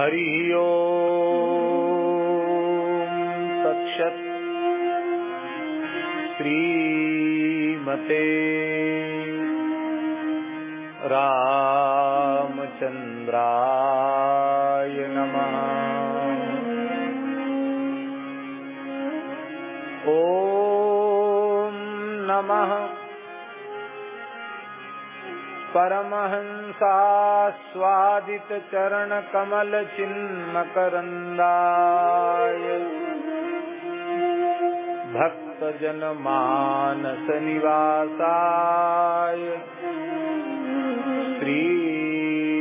हरि ओम तत्सत् श्रीमते रामचन्द्राय नमः। ॐ नमः। परमहंसास्वादितचरणकमलचिन्मकरन्दाय भक्तजनमानसनिवासाय श्रीरामचन्द्राय।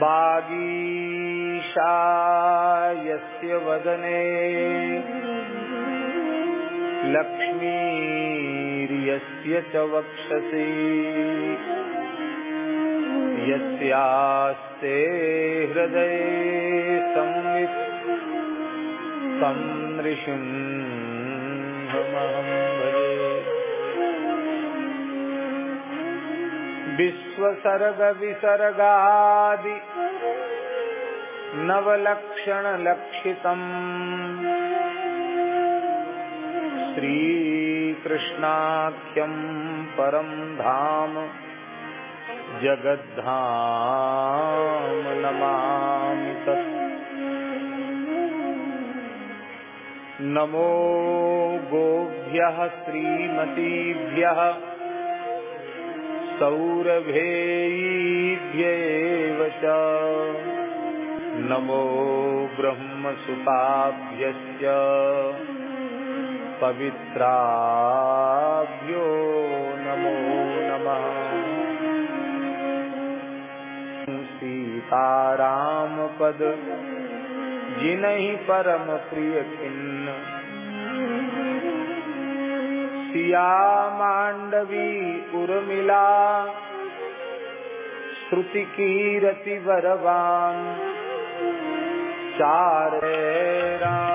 बागीशायस्य वदने लक्ष्मीर्यस्य च वक्षसि। यस्यास्ते हृदये संवित् भजे। विश्वसर्गविसर्गादि नवलक्षणलक्षितम्। श्रीकृष्णाख्यं परं धाम। जगद्धाम नमामि तत्। नमो गोभ्यः श्रीमतीभ्यः। सौरभेयीभ्येव च। नमो ब्रह्मसुताभ्यश्च। पवित्राभ्यो नमो नमः। सीतारामपद, जिनहि परम प्रिय खिन्न सिया मांडवी उर्मिला श्रुति की रति बरबान चार राम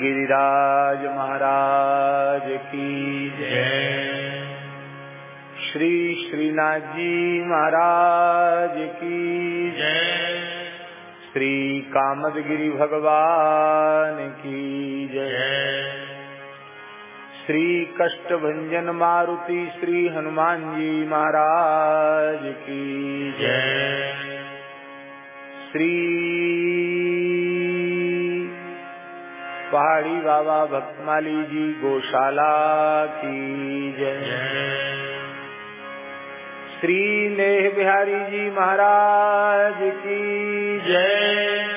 गिरिराज महाराज की जय। श्री श्रीनाथ जी महाराज की जय। श्री कामदगिरि भगवान की जय। श्री कष्टभंजन मारुति श्री हनुमान जी महाराज की जय। श्री पहाड़ी बाबा भक्तमाली जी, गौशाला की जय। श्री नेह बिहारी जी महाराज की जय।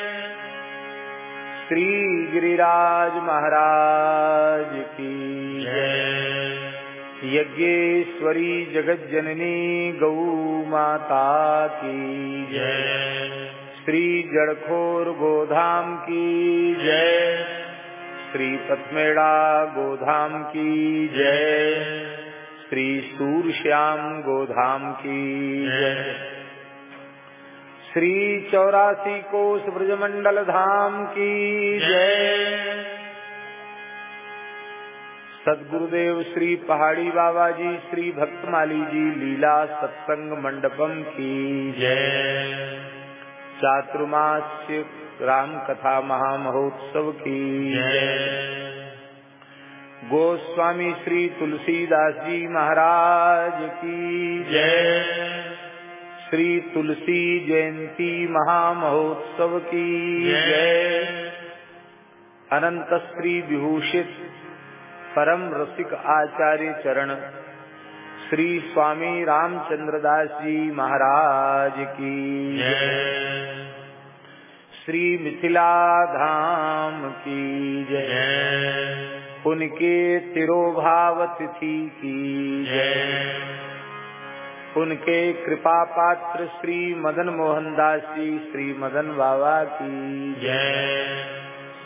श्री गिरिराज महाराज की जय। यज्ञेश्वरी जगत जननी गौ माता की जय। श्री जड़खोर गोधाम की जय। श्री पथमेड़ा गोधाम की जय। श्री सूरश्याम गोधाम की जय। श्री चौरासी कोष ब्रजमंडल धाम की जय। सदगुरुदेव श्री पहाड़ी बाबा जी, श्री भक्तमाली जी, लीला सत्संग मंडपम की जय। चातुर्मास्य राम कथा महामहोत्सव की। गोस्वामी श्री तुलसीदास जी महाराज की। जय। श्री तुलसी जयंती महामहोत्सव की। जय। अनंत श्री विभूषित परम रसिक आचार्य चरण। श्री स्वामी रामचंद्र दास जी महाराज की। जय। श्री मिथिला धाम की जय। जय। उनके तिरोभाव तिथि की जय। उनके कृपा पात्र श्री मदन मोहन दास जी श्री मदन बाबा की जय।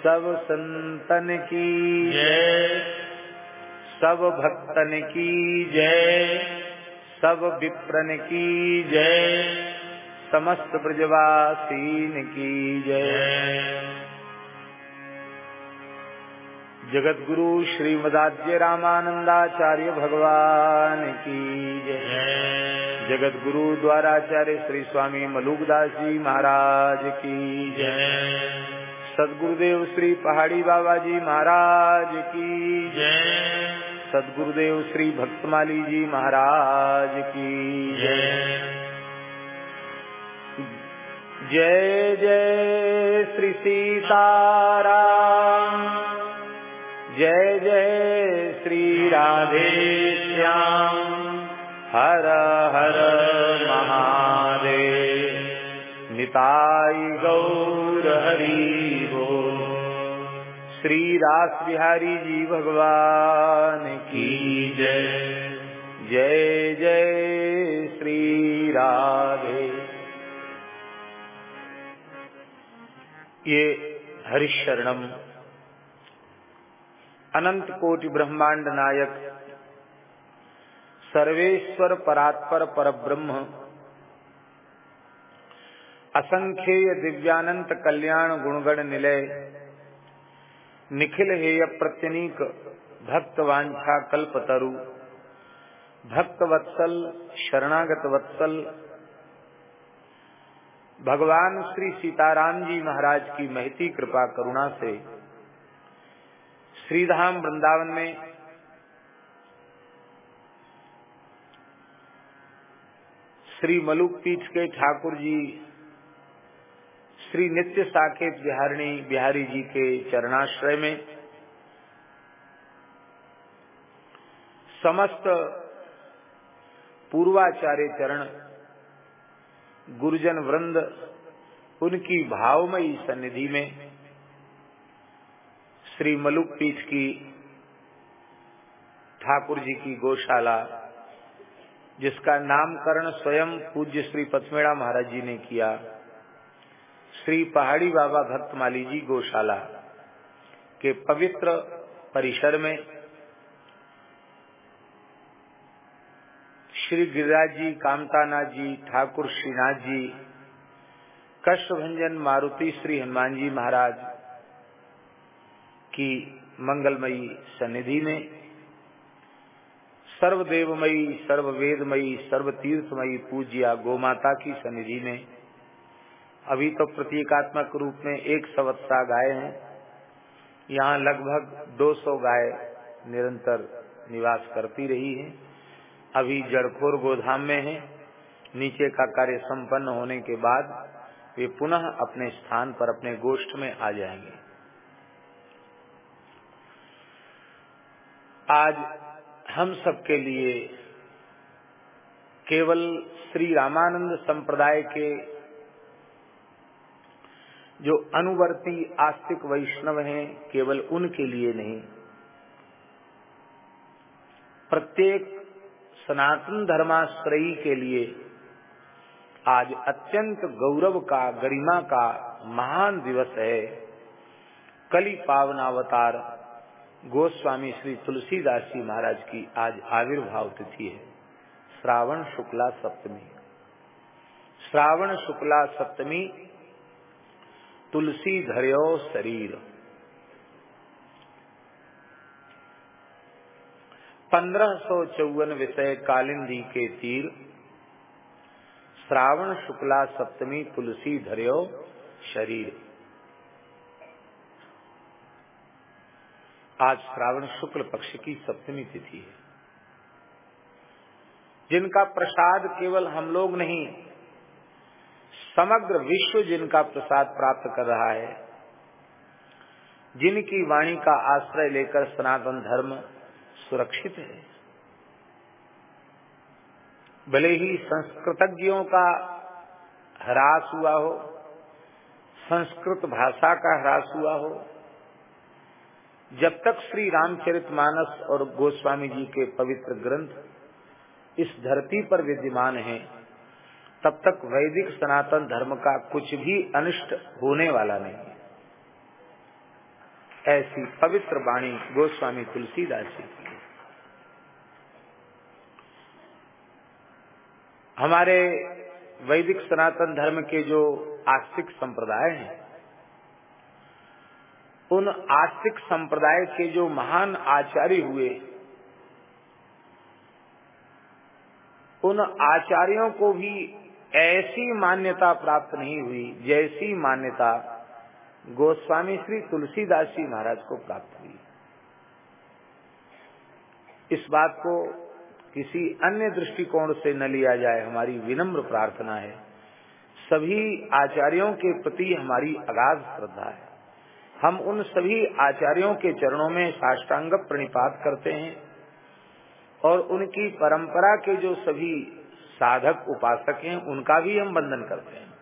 सब संतन की जय। सब भक्तन की जय। सब विप्रन की जय। समस्त ब्रजवासीन की जय। जगत गुरु श्रीमदाद्य रामानंदाचार्य भगवान की जय। जगत गुरु द्वाराचार्य श्री स्वामी मलुकदास जी महाराज की जय। सदगुरुदेव श्री पहाड़ी बाबा जी महाराज की जय। सदगुरुदेव श्री भक्तमाली जी महाराज की जय। जय जय श्री सीताराम। जय जय श्री राधे श्याम। हर हर महादेव। निताई गौर हरि हो। श्री रास बिहारी जी भगवान की जय। जय जय श्री राधे। ये हरिशरणम। अनंत कोटि ब्रह्मांड नायक, सर्वेश्वर परात्पर परब्रह्म, असंख्येय दिव्यानंत कल्याण गुणगण निलय, निखिल हेय प्रत्यनीक भक्त वांछा कल्पतरु भक्त वत्सल शरणागत वत्सल भगवान श्री सीताराम जी महाराज की महती कृपा करुणा से श्रीधाम वृंदावन में श्री मलुक पीठ के ठाकुर जी, श्री नित्य साकेत बिहारिणी, बिहारी जी के चरणाश्रय में समस्त पूर्वाचार्य चरण गुरुजन वृंद, उनकी भावमयी सन्निधि में श्री मलुक पीठ की ठाकुर जी की गौशाला, जिसका नामकरण स्वयं पूज्य श्री पथमेड़ा महाराज जी ने किया, श्री पहाड़ी बाबा भक्तमाली जी गौशाला के पवित्र परिसर में श्री गिरिराज जी कामतानाथ जी ठाकुर श्रीनाथ जी कष्टभंजन मारुति श्री हनुमान जी महाराज की मंगलमयी सन्निधि में, सर्वदेवमयी, सर्ववेदमयी, सर्वतीर्थमयी पूज्या गोमाता की सन्निधि में, अभी तो प्रतीकात्मक रूप में एक सवत्सा गाय हैं। यहाँ लगभग 200 गाय निरंतर निवास करती रही हैं। अभी जड़खोर गोधाम में है। नीचे का कार्य संपन्न होने के बाद वे पुनः अपने स्थान पर अपने गोष्ठ में आ जाएँगे। आज हम सबके लिए केवल श्री रामानंद संप्रदाय के जो अनुवर्ती आस्तिक वैष्णव हैं, केवल उनके लिए नहीं। प्रत्येक सनातन धर्माश्रयी के लिए आज अत्यंत गौरव का, गरिमा का महान दिवस है। कली पावनावतार गोस्वामी श्री तुलसीदास जी महाराज की आज आविर्भाव तिथि है, श्रावण शुक्ला सप्तमी। श्रावण शुक्ला सप्तमी, तुलसी धर्यो शरीर। पंद्रह सौ चौवन विषय कालिंदी के तीर, श्रावण शुक्ला सप्तमी तुलसी धर्यो शरीर। आज श्रावण शुक्ल पक्ष की सप्तमी तिथि है। जिनका प्रसाद केवल हम लोग नहीं, समग्र विश्व जिनका प्रसाद प्राप्त कर रहा है, जिनकी वाणी का आश्रय लेकर सनातन धर्म सुरक्षित है। भले ही संस्कृतज्ञों का ह्रास हुआ हो संस्कृत भाषा का ह्रास हुआ हो जब तक श्री रामचरितमानस और गोस्वामी जी के पवित्र ग्रंथ इस धरती पर विद्यमान हैं, तब तक वैदिक सनातन धर्म का कुछ भी अनिष्ट होने वाला नहीं ऐसी पवित्र वाणी गोस्वामी तुलसीदास जी की। हमारे वैदिक सनातन धर्म के जो आस्तिक संप्रदाय हैं, उन आस्तिक संप्रदाय के जो महान आचार्य हुए, उन आचार्यों को भी ऐसी मान्यता प्राप्त नहीं हुई जैसी मान्यता गोस्वामी श्री तुलसीदास जी महाराज को प्राप्त हुई। इस बात को किसी अन्य दृष्टिकोण से न लिया जाए, हमारी विनम्र प्रार्थना है। सभी आचार्यों के प्रति हमारी अगाध श्रद्धा है। हम उन सभी आचार्यों के चरणों में साष्टांग प्रणिपात करते हैं और उनकी परंपरा के जो सभी साधक उपासक हैं, उनका भी हम वंदन करते हैं।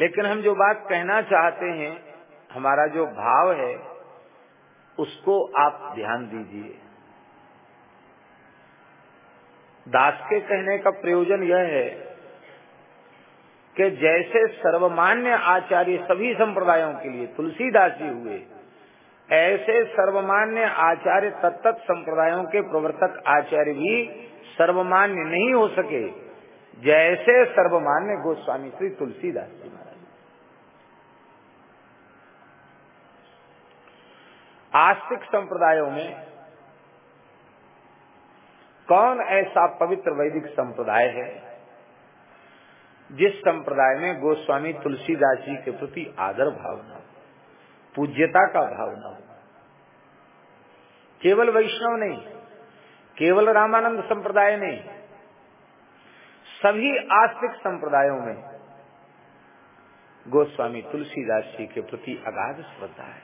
लेकिन हम जो बात कहना चाहते हैं, हमारा जो भाव है, उसको आप ध्यान दीजिए। दास के कहने का प्रयोजन यह है कि जैसे सर्वमान्य आचार्य सभी संप्रदायों के लिए तुलसीदास जी हुए, ऐसे सर्वमान्य आचार्य तत्त संप्रदायों के प्रवर्तक आचार्य भी सर्वमान्य नहीं हो सके, जैसे सर्वमान्य गोस्वामी श्री तुलसीदास जी महाराज। आस्तिक संप्रदायों में कौन ऐसा पवित्र वैदिक संप्रदाय है जिस संप्रदाय में गोस्वामी तुलसीदास जी के प्रति आदर भावना पूज्यता का भावना केवल वैष्णव नहीं, केवल रामानंद संप्रदाय नहीं, सभी आस्तिक संप्रदायों में गोस्वामी तुलसीदास जी के प्रति अगाध श्रद्धा है।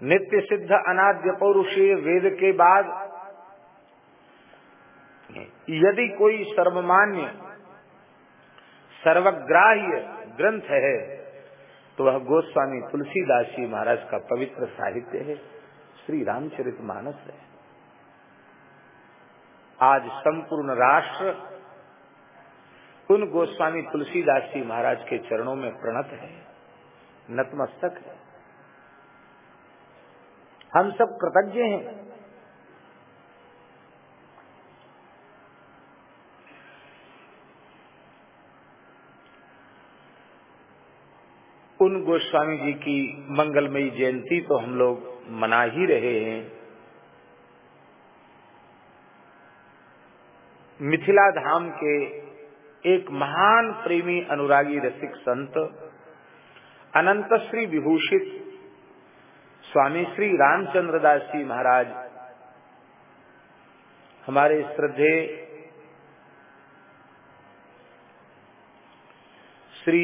नित्य सिद्ध अनाद्य पौरुषीय वेद के बाद यदि कोई सर्वमान्य, सर्वग्राह्य ग्रंथ है तो वह गोस्वामी तुलसीदास जी महाराज का पवित्र साहित्य है। श्री रामचरित मानस है। आज संपूर्ण राष्ट्र उन गोस्वामी तुलसीदास जी महाराज के चरणों में प्रणत है। नतमस्तक है। हम सब कृतज्ञ हैं। उन गोस्वामी जी की मंगलमयी जयंती तो हम लोग मना ही रहे हैं। मिथिला धाम के एक महान प्रेमी अनुरागी रसिक संत, अनंत श्री विभूषित स्वामी श्री रामचंद्र दास जी महाराज, हमारे श्रद्धे श्री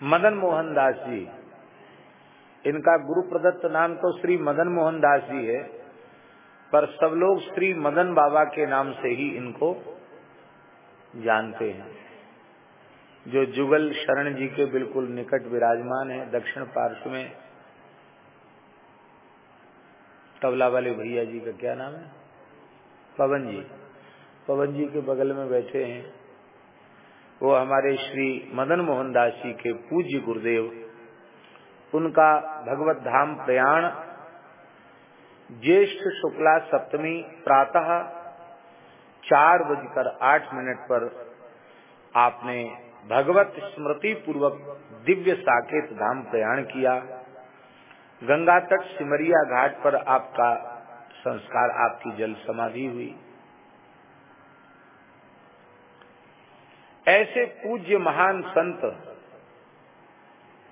मदन मोहन दास जी। इनका गुरु प्रदत्त नाम तो श्री मदन मोहन दास जी है, पर सब लोग श्री मदन बाबा के नाम से ही इनको जानते हैं। जो जुगल शरण जी के बिल्कुल निकट विराजमान है, दक्षिण पार्श्व में, तबला वाले भैया जी का क्या नाम है? पवन जी। पवन जी के बगल में बैठे हैं। वो हमारे श्री मदन मोहन दास जी के पूज्य गुरुदेव, उनका भगवत धाम प्रयाण, ज्येष्ठ शुक्ला सप्तमी प्रातः चार बजकर आठ मिनट पर आपने भगवत स्मृति पूर्वक दिव्य साकेत धाम प्रयाण किया। गंगा तट सिमरिया घाट पर आपका संस्कार, आपकी जल समाधि हुई। ऐसे पूज्य महान संत।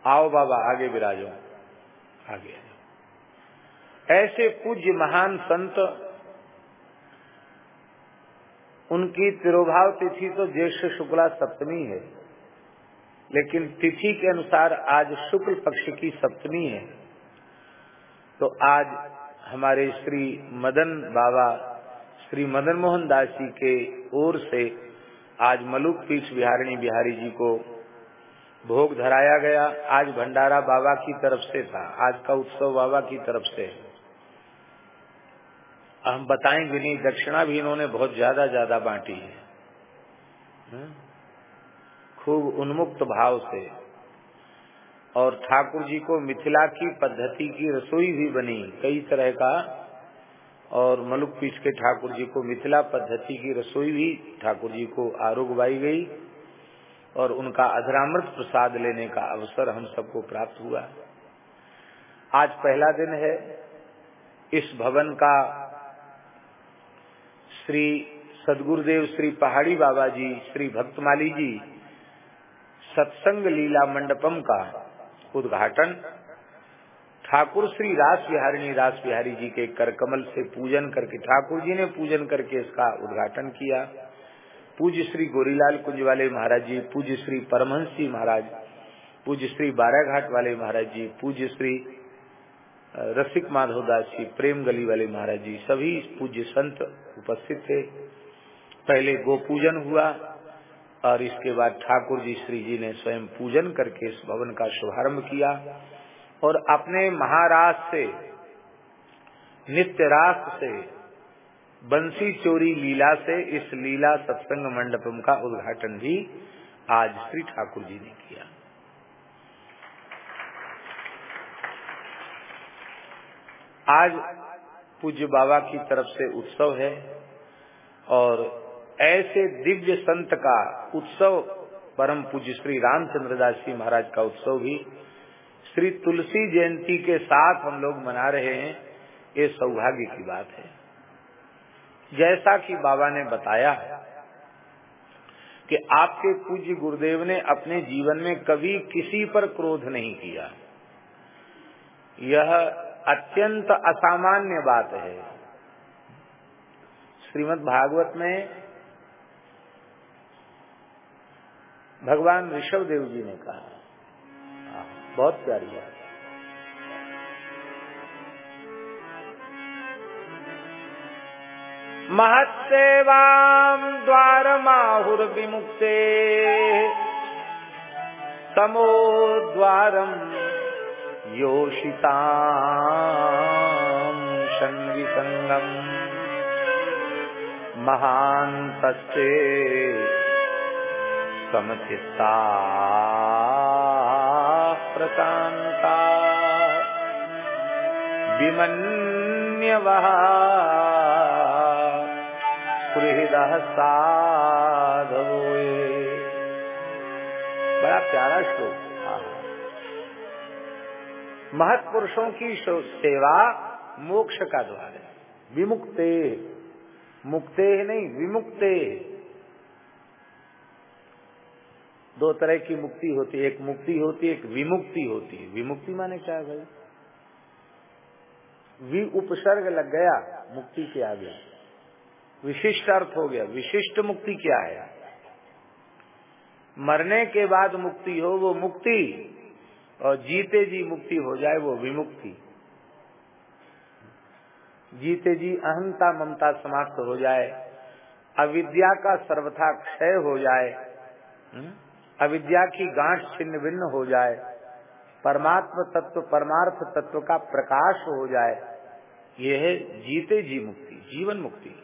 आओ बाबा, आगे विराजो। आगे ऐसे पूज्य महान संत, उनकी तिरुभाव तिथि तो ज्येष्ठ शुक्ला सप्तमी है, लेकिन तिथि के अनुसार आज शुक्ल पक्ष की सप्तमी है। तो आज हमारे श्री मदन बाबा, श्री मदन मोहन दास जी के ओर से आज मलुक पीठ बिहारिणी बिहारी जी को भोग धराया गया। आज भंडारा बाबा की तरफ़ से था। आज का उत्सव बाबा की तरफ़ से हम बताएँगे नहीं, दक्षिणा भी इन्होंने बहुत ज़्यादा ज़्यादा बांटी है। हम्म? खूब उन्मुक्त भाव से। और ठाकुर जी को मिथिला की पद्धति की रसोई भी बनी। कई तरह का और मलुक पीठ के ठाकुर जी को मिथिला पद्धति की रसोई भी ठाकुर जी को आरोग्यवाई गई और उनका अधरामृत प्रसाद लेने का अवसर हम सबको प्राप्त हुआ। आज पहला दिन है। इस भवन का श्री सदगुरुदेव श्री पहाड़ी बाबा जी, श्री भक्तमाली जी सत्संग लीला मंडपम का उद्घाटन ठाकुर श्री रास बिहारिणी, रास बिहारी जी के करकमल से पूजन करके, ठाकुर जी ने पूजन करके इसका उद्घाटन किया। पूज्य श्री गोरीलाल कुंज वाले महाराज जी, पूज्य श्री परमहंस जी महाराज, पूज्य श्री बाराघाट वाले महाराज जी, पूज्य श्री रसिक माधव दास जी, प्रेम गली वाले महाराज जी, सभी पूज्य संत उपस्थित थे। पहले गो पूजन हुआ और इसके बाद ठाकुर जी, श्री जी ने स्वयं पूजन करके इस भवन का शुभारंभ किया। और अपने महाराज से नित्य रास से, बंसी चोरी लीला से इस लीला सत्संग मंडपम का उद्घाटन भी आज श्री ठाकुर जी ने किया। आज पूज्य बाबा की तरफ़ से उत्सव है और ऐसे दिव्य संत का उत्सव, परम पूज्य श्री रामचंद्र दास जी महाराज का उत्सव भी श्री तुलसी जयंती के साथ हम लोग मना रहे हैं, ये सौभाग्य की बात है। जैसा कि बाबा ने बताया कि आपके पूज्य गुरुदेव ने अपने जीवन में कभी किसी पर क्रोध नहीं किया। यह अत्यंत असामान्य बात है। श्रीमद् भागवत में भगवान ऋषभ देव जी ने कहा बहुत प्यारी बात महत्सेवाम द्वार माहुर विमुक्ते तमो द्वारम योषिता संगम महान्तस्ते समचित्ता प्रशान्ता। विमन्यवः सुहृदः साधवो बड़ा प्यारा श्लोक महत्पुरुषों की सेवा मोक्ष का द्वार है। विमुक्ते। मुक्ते नहीं, विमुक्ते। दो तरह की मुक्ति होती है। एक मुक्ति होती है, एक विमुक्ति होती है। विमुक्ति माने क्या है भाई? वि उपसर्ग लग गया, मुक्ति के आगे। विशिष्ट अर्थ हो गया। विशिष्ट मुक्ति क्या है? मरने के बाद मुक्ति हो वो मुक्ति, और जीते जी मुक्ति हो जाए वो विमुक्ति। जीते जी अहंता ममता समाप्त हो जाए, अविद्या का सर्वथा क्षय हो जाए। हम्म? अविद्या की गांठ छिन्न भिन्न हो जाए, परमात्म तत्व, परमार्थ तत्व का प्रकाश हो जाए यह है जीते जी मुक्ति, जीवन मुक्ति।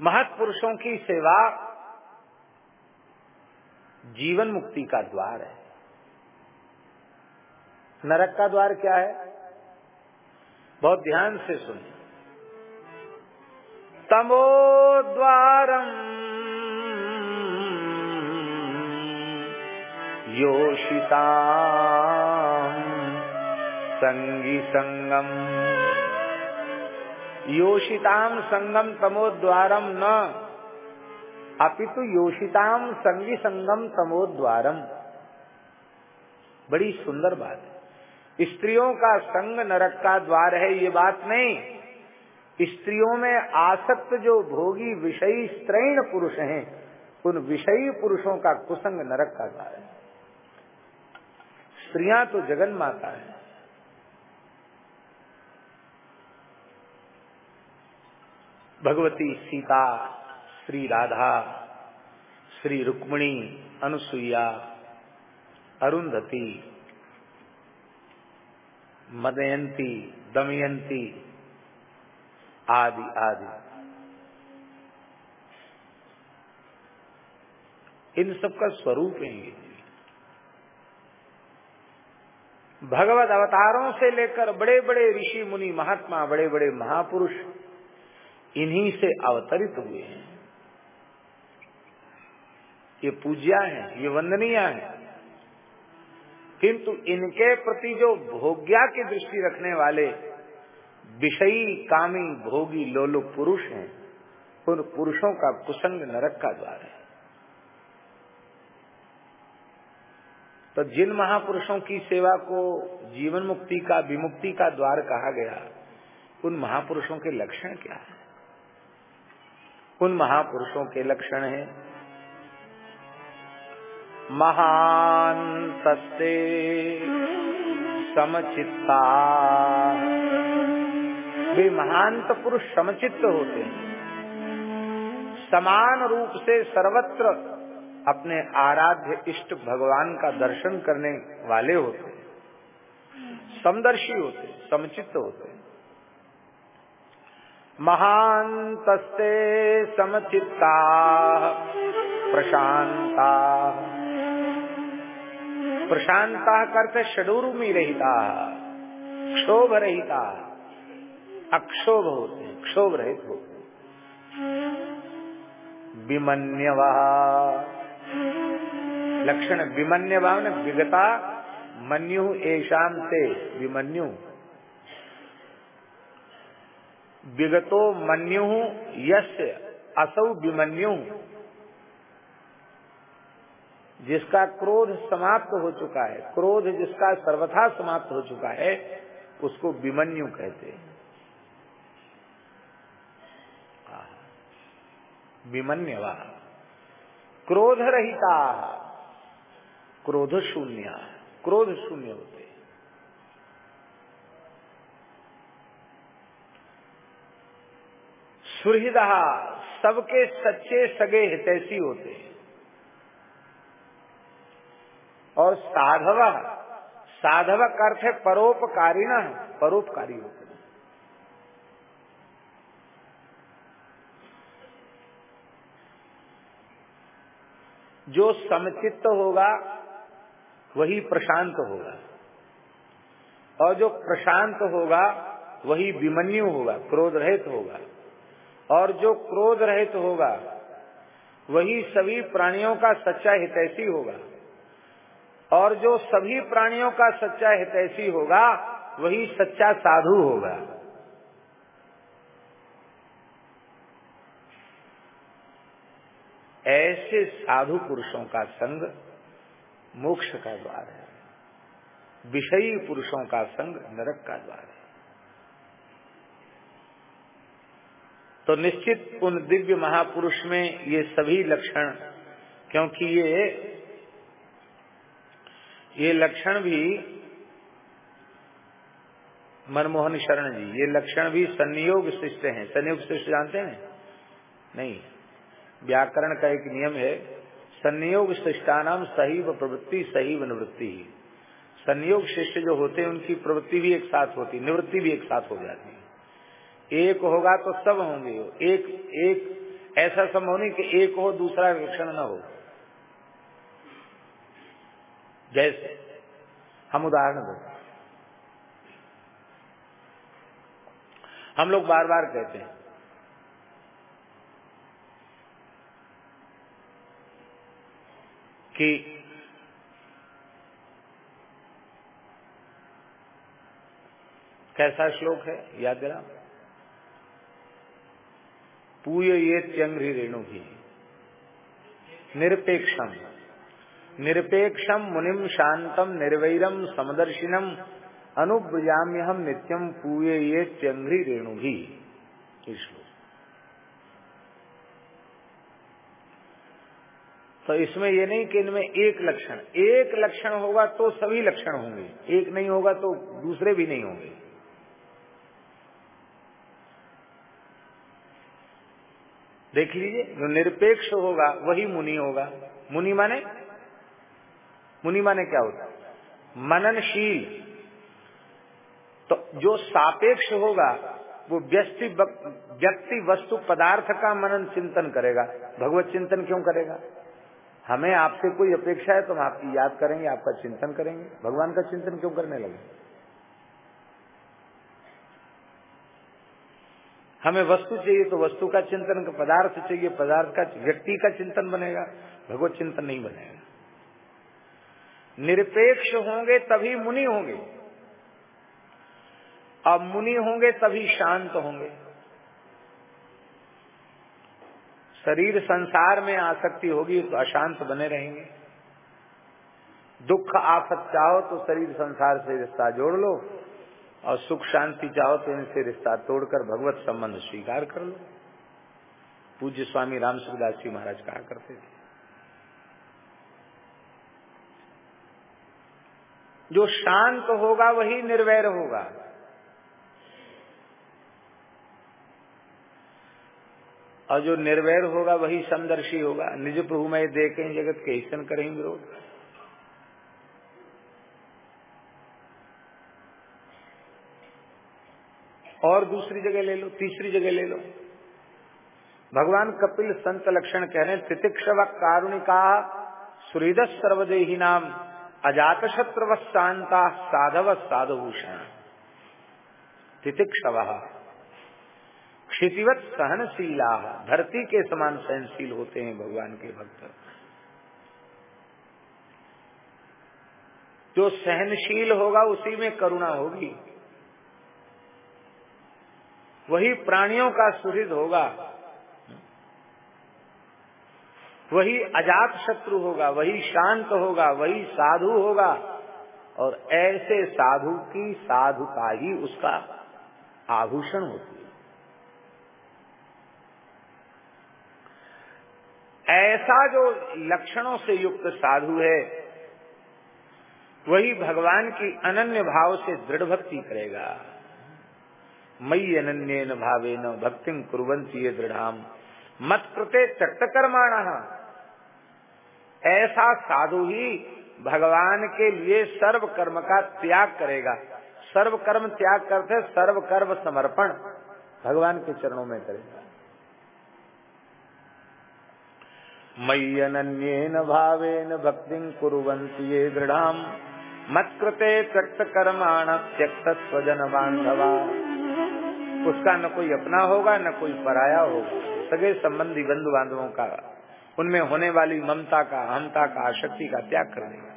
महत्पुरुषों की सेवा जीवन मुक्ति का द्वार है। नरक का द्वार क्या है? बहुत ध्यान से सुनिए। तमोद्वारम योषिता संगी संगम योषिताम संगम तमो तमोद्वारम न। अपितु योषिताम संगी संगम तमो तमोद्वारम बड़ी सुंदर बात है। स्त्रियों का संग नरक का द्वार है, ये बात नहीं। स्त्रियों में आसक्त जो भोगी विषयी स्त्रीण पुरुष हैं, उन विषयी पुरुषों का कुसंग नरक का द्वार है। स्त्रियाँ तो जगन माता है। भगवती सीता, श्री राधा, श्री रुक्मणी, अनुसुईया, अरुंधति, मदयंती, दमयंती आदि आदि। इन सब का स्वरूप है ये। भगवत अवतारों से लेकर बड़े बड़े ऋषि, मुनि, महात्मा बड़े बड़े महापुरुष इन्हीं से अवतरित हुए हैं। ये पूज्या है, ये वंदनीय है। किंतु इनके प्रति जो भोग्या की दृष्टि रखने वाले विषयी कामी भोगी लोलो पुरुष हैं, उन पुरुषों का कुसंग नरक का द्वार है। तो जिन महापुरुषों की सेवा को जीवन मुक्ति का, विमुक्ति का द्वार कहा गया, उन महापुरुषों के लक्षण क्या है? उन महापुरुषों के लक्षण है महांतस्ते समचित्ता। वे महांत पुरुष समचित्त होते हैं। समान रूप से सर्वत्र अपने आराध्य इष्ट भगवान का दर्शन करने वाले होते हैं। समदर्शी होते समचित्त होते महांतस्ते समचित्ता, प्रशांता। प्रशांता करते षडूर्मी रहता, क्षोभ रहता। अक्षोभ होते हैं, क्षोभ रहित होते हैं। विमन्यवा। लक्षण विमन्य भाव ने विगता, मन्यु एशाम से विमन्यु। विगतो मन्यु, यश असौ विमन्यु। जिसका क्रोध समाप्त हो चुका है, क्रोध जिसका सर्वथा समाप्त हो चुका है, उसको विमन्यु कहते हैं। विमन्यवा। क्रोध रहिता क्रोध शून्य क्रोध शून्य होते। सुहृदा सबके सच्चे सगे हितैषी होते। और साधव साधव अर्थ है परोपकारी न परोपकारी होते। जो समचित्त होगा, वही प्रशांत होगा। और जो प्रशांत होगा, वही विमन्यु होगा क्रोध रहित होगा। और जो क्रोध रहित होगा, वही सभी प्राणियों का सच्चा हितैषी होगा। और जो सभी प्राणियों का सच्चा हितैषी होगा, वही सच्चा साधु होगा। ऐसे साधु पुरुषों का संग मोक्ष का द्वार है। विषयी पुरुषों का संग नरक का द्वार है। तो निश्चित उन दिव्य महापुरुष में ये सभी लक्षण, क्योंकि ये ये लक्षण भी मनमोहन शरण जी, ये लक्षण भी संयोग शिष्ट हैं। संयोग शिष्ट जानते हैं? नहीं। व्याकरण का एक नियम है, संयोग शिष्टानाम सही व प्रवृत्ति सही व निवृत्ति। ही संयोग शिष्ट जो होते हैं, उनकी प्रवृत्ति भी एक साथ होती, निवृत्ति भी एक साथ हो जाती है। एक होगा तो सब होंगे। एक एक, ऐसा संभव नहीं कि एक हो, दूसरा लक्षण न हो। जैसे, हम उदाहरण दो। हम लोग बार बार कहते हैं कि कैसा श्लोक है? याद दिला पूय ये त्यंग्री रेणु भी निरपेक्षम। निरपेक्षम मुनिम शांतम निर्वैरम समदर्शिनम अनुब्रजाम्य हम नित्यम पूय ये त्यंग्री रेणु भी श्लोक। तो इसमें ये नहीं कि इनमें एक लक्षण एक लक्षण होगा तो सभी लक्षण होंगे। एक नहीं होगा तो दूसरे भी नहीं होंगे। देख लीजिए, जो निरपेक्ष होगा वही मुनि होगा। मुनि माने? मुनि माने क्या होता है? मननशील। तो जो सापेक्ष होगा, वो व्यक्ति व्यक्ति वस्तु पदार्थ का मनन चिंतन करेगा। भगवत चिंतन क्यों करेगा? हमें आपसे कोई अपेक्षा है तो हम आपकी याद करेंगे, आपका चिंतन करेंगे। भगवान का चिंतन क्यों करने लगे? हमें वस्तु चाहिए तो वस्तु का चिंतन, पदार्थ चाहिए, पदार्थ का, व्यक्ति का चिंतन बनेगा, भगवत चिंतन नहीं बनेगा। निरपेक्ष होंगे तभी मुनि होंगे। अब मुनि होंगे तभी शांत होंगे। शरीर संसार में आसक्ति होगी तो अशांत बने रहेंगे। दुख आफत चाहो तो शरीर संसार से रिश्ता जोड़ लो, और सुख शांति चाहो तो इनसे रिश्ता तोड़कर भगवत संबंध स्वीकार कर लो। पूज्य स्वामी राम सुखदास जी महाराज कहा करते थे। जो शांत होगा, वही निर्वैर होगा। और जो निर्वैर होगा वही समदर्शी होगा। निज प्रभु में देखें जगत के ईसन करें विरोध। और दूसरी जगह ले लो, तीसरी जगह ले लो। भगवान कपिल संत लक्षण कह रहे तितिक्षव कारुणिका सुहृद सर्वदेही नाम अजात शत्रु शांता साधव साधुभूषण। तितिक्षव। क्षितिवत सहनशीला, धरती के समान सहनशील होते हैं भगवान के भक्त। जो सहनशील होगा, उसी में करुणा होगी। वही प्राणियों का सुहृद होगा। वही अजात शत्रु होगा, वही शांत होगा, वही साधु होगा, और ऐसे साधु की साधुता ही उसका आभूषण होती है। ऐसा जो लक्षणों से युक्त साधु है, वही भगवान की अनन्य भाव से दृढ़ भक्ति करेगा। मई अनन्य न भावे न भक्ति कुरंती दृढ़ाम मत कृते चक्त कर्माण ऐसा साधु ही भगवान के लिए सर्व कर्म का त्याग करेगा। सर्व कर्म त्याग करते सर्व कर्म समर्पण भगवान के चरणों में करेगा। मयि अनन्येन भावेन भक्ति कुरंती ये दृढ़ाम मत्कृते त्यक्त कर्माण त्यक्त स्वजन बांधवा उसका न कोई अपना होगा, न कोई पराया होगा। सगे संबंधी बंधु बांधवों का, उनमें होने वाली ममता का अहमता का, आशक्ति का त्याग कर देगा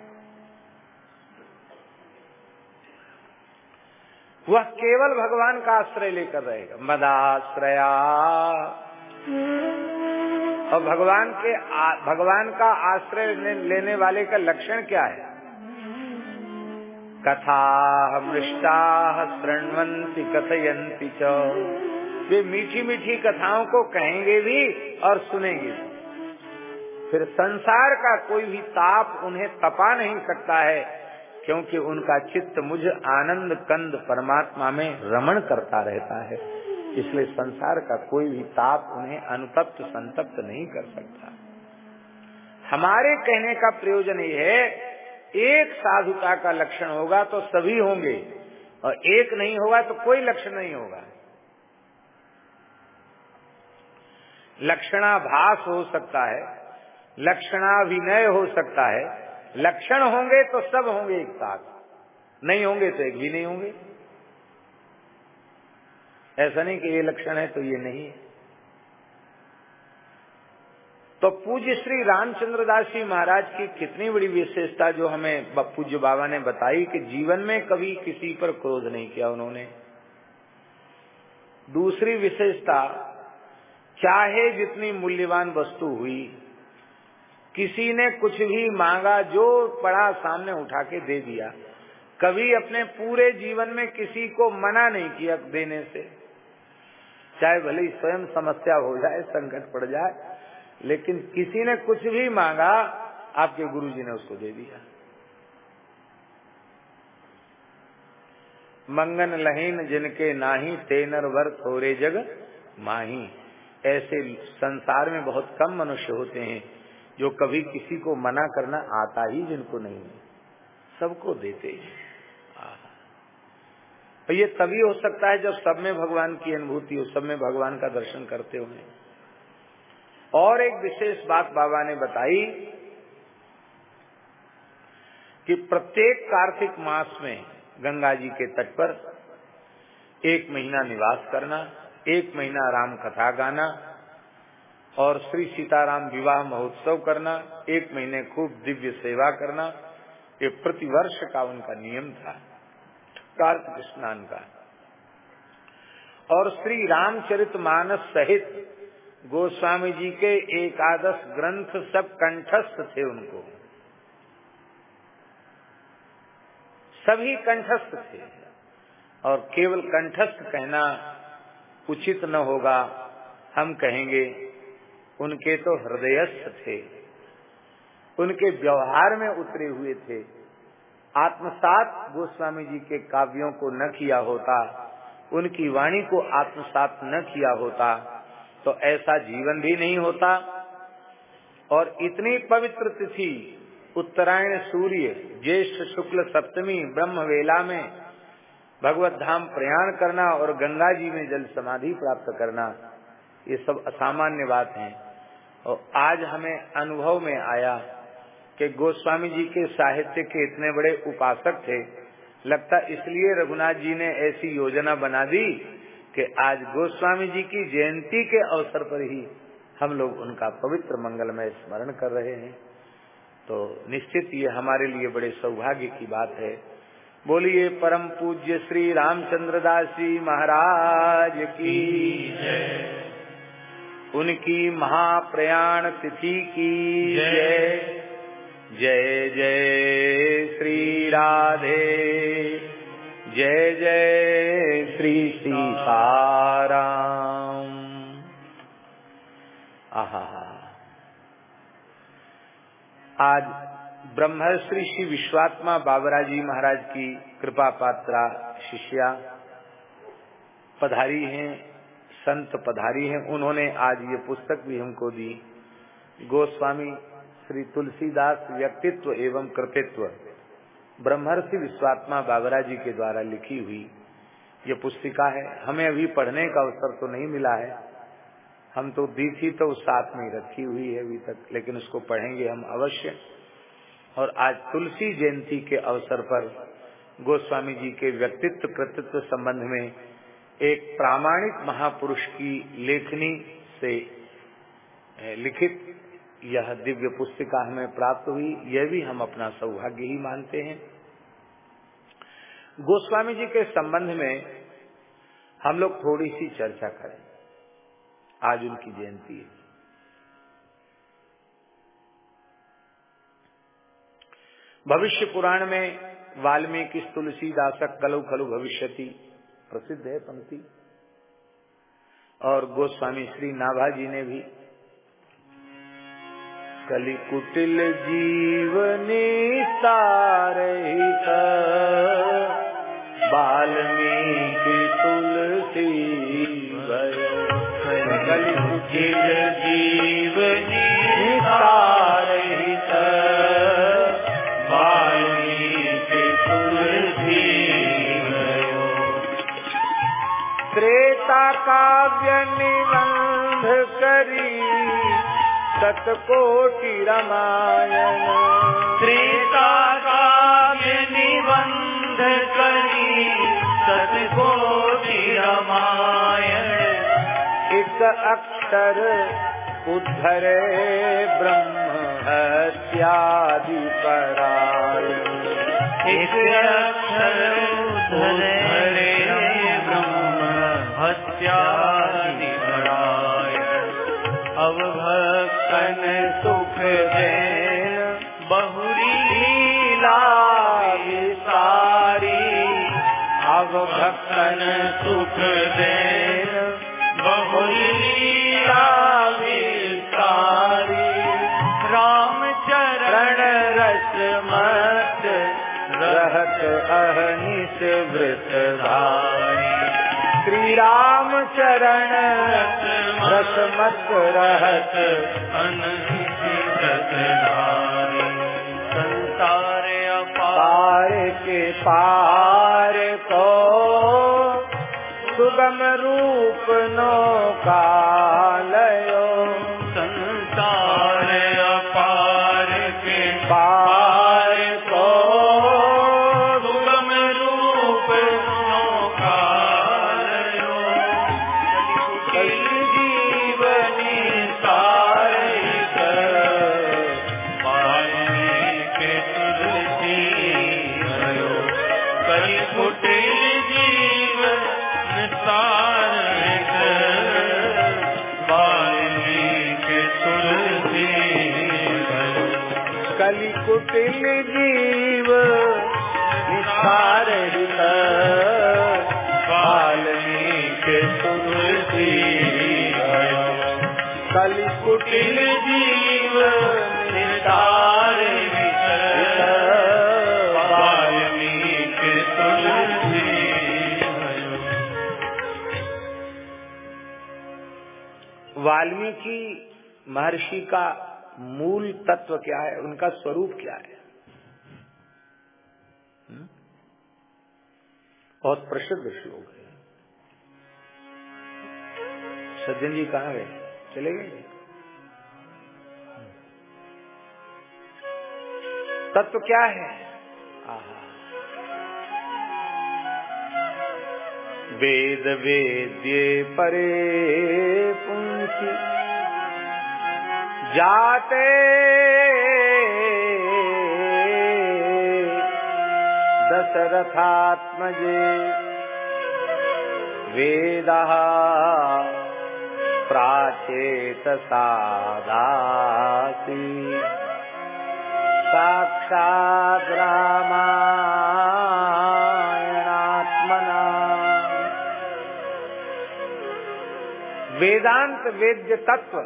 वह केवल भगवान का आश्रय लेकर रहेगा। मदाश्रया। और भगवान के आ, भगवान का आश्रय लेने वाले का लक्षण क्या है? कथा मृष्टा शृण्वंती कथयंती च। वे मीठी मीठी कथाओं को कहेंगे भी और सुनेंगे भी। फिर संसार का कोई भी ताप उन्हें तपा नहीं सकता है क्योंकि उनका चित्त मुझ आनंद कंद परमात्मा में रमण करता रहता है। इसलिए संसार का कोई भी ताप उन्हें अनुतप्त, संतप्त नहीं कर सकता। हमारे कहने का प्रयोजन ये है, एक साधुता का लक्षण होगा तो सभी होंगे, और एक नहीं होगा तो कोई लक्षण नहीं होगा। लक्षणाभास हो सकता है, लक्षणाभिनय हो सकता है, लक्षण होंगे तो सब होंगे एक साथ, नहीं होंगे तो एक भी नहीं होंगे। ऐसा नहीं कि ये लक्षण है तो ये नहीं है। तो पूज्य श्री रामचंद्र दास जी महाराज की कितनी बड़ी विशेषता जो हमें पूज्य बाबा ने बताई कि जीवन में कभी किसी पर क्रोध नहीं किया उन्होंने। दूसरी विशेषता, चाहे जितनी मूल्यवान वस्तु हुई, किसी ने कुछ भी मांगा जो पड़ा सामने उठा के दे दिया, कभी अपने पूरे जीवन में किसी को मना नहीं किया देने से। चाहे भले ही स्वयं समस्या हो जाए, संकट पड़ जाए, लेकिन किसी ने कुछ भी मांगा, आपके गुरुजी ने उसको दे दिया। मंगन लहीन जिनके नाही, तेनर वर थोरे जग माही। ऐसे संसार में बहुत कम मनुष्य होते हैं, जो कभी किसी को मना करना आता ही जिनको नहीं। सबको देते हैं। ये तभी हो सकता है जब सब में भगवान की अनुभूति हो, सब में भगवान का दर्शन करते हुए और एक विशेष बात बाबा ने बताई कि प्रत्येक कार्तिक मास में गंगा जी के तट पर एक महीना निवास करना, एक महीना राम कथा गाना और श्री सीताराम विवाह महोत्सव करना, एक महीने खूब दिव्य सेवा करना, ये प्रतिवर्ष का उनका नियम था। कार्तिक स्नान का। और श्री रामचरित मानस सहित गोस्वामी जी के एकादश ग्रंथ सब कंठस्थ थे उनको। सभी कंठस्थ थे। और केवल कंठस्थ कहना उचित न होगा। हम कहेंगे, उनके तो हृदयस्थ थे। उनके व्यवहार में उतरे हुए थे। आत्मसात गोस्वामी जी के काव्यों को न किया होता, उनकी वाणी को आत्मसात न किया होता तो ऐसा जीवन भी नहीं होता। और इतनी पवित्र तिथि, उत्तरायण सूर्य, ज्येष्ठ शुक्ल सप्तमी, ब्रह्म वेला में, भगवत धाम प्रयाण करना और गंगा जी में जल समाधि प्राप्त करना, ये सब असामान्य बात है। और आज हमें अनुभव में आया कि गोस्वामी जी के साहित्य के इतने बड़े उपासक थे। लगता इसलिए रघुनाथ जी ने ऐसी योजना बना दी कि आज गोस्वामी जी की जयंती के अवसर पर ही हम लोग उनका पवित्र मंगलमय स्मरण कर रहे हैं। तो निश्चित ये हमारे लिए बड़े सौभाग्य की बात है। बोलिए परम पूज्य श्री रामचंद्र दास जी महाराज की उनकी महाप्रयाण तिथि की जय। जय जय श्री राधे। जय जय श्री सीताराम। आहा। आज ब्रह्मश्री श्री विश्वात्मा बाबरा जी महाराज की कृपा पात्रा शिष्या पधारी हैं, संत पधारी हैं। उन्होंने आज ये पुस्तक भी हमको दी। गोस्वामी श्री तुलसीदास व्यक्तित्व एवं कृतित्व, ब्रह्मर्षि विश्वात्मा बाबरा जी के द्वारा लिखी हुई ये पुस्तिका है। हमें अभी पढ़ने का अवसर तो नहीं मिला है। हम तो दी थी तो साथ में रखी हुई है अभी तक, लेकिन उसको पढ़ेंगे हम अवश्य। और आज तुलसी जयंती के अवसर पर गोस्वामी जी के व्यक्तित्व कृतित्व संबंध में एक प्रामाणिक महापुरुष की लेखनी से लिखित यह दिव्य पुस्तिका हमें प्राप्त हुई, यह भी हम अपना सौभाग्य ही मानते हैं। गोस्वामी जी के संबंध में हम लोग थोड़ी सी चर्चा करें। आज उनकी जयंती है। भविष्य पुराण में वाल्मीकि तुलसीदासक कलु खलु भविष्यति प्रसिद्ध है पंक्ति। और गोस्वामी श्री नाभा जी ने भी कलि कुटिल जीवनी सारहित। वाल्मीकि तुलसी कलि कुटिल जीवनी सारहित। वाल्मीकि तुलसी त्रेता काव्य सतकोटि रामायण त्रेता काव्य निबंध करी सतकोटि रामायण एक अक्षर उद्धरे ब्रह्म हत्यादि परायण एक अक्षर उद्धरे ब्रह्म हत्यादि परायण अब भक्तन सुख देन बहुरी लीला सारी अब भक्तन सुख देन बहुरी लीला विस्तारी रामचरण रण रस मत रहत अहनिस व्रत धारी। श्री राम चरण मत रहत। संसार अपार। के पार को सुगम रूप नो कालयो संसार वाल्मीकि महर्षि का मूल तत्व क्या है? उनका स्वरूप क्या है? हम्म? बहुत प्रसिद्ध श्लोक है। सज्जन जी कहाँ गए? चले गए? तत्व क्या है। वेद वेद्ये परे पुंसी। जाते दशरथात्मजे। वेदः प्राचेत सादासी साक्षात् वेदांत वेद्य तत्व।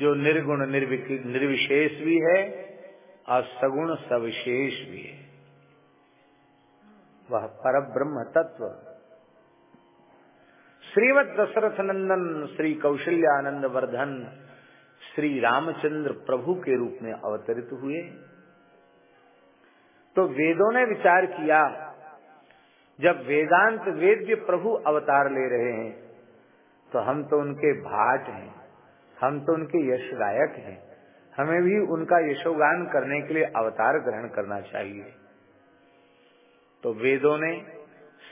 जो निर्गुण निर्विशेष भी है और सगुण सविशेष भी है। वह पर ब्रह्म तत्व। श्रीमद दशरथ नंदन श्री कौशल्यानंद वर्धन श्री रामचंद्र प्रभु के रूप में अवतरित हुए। तो वेदों ने विचार किया, जब वेदांत वेद्य प्रभु अवतार ले रहे हैं तो हम तो उनके भाट हैं, हम तो उनके यश गायक हैं, हमें भी उनका यशोगान करने के लिए अवतार ग्रहण करना चाहिए। तो वेदों ने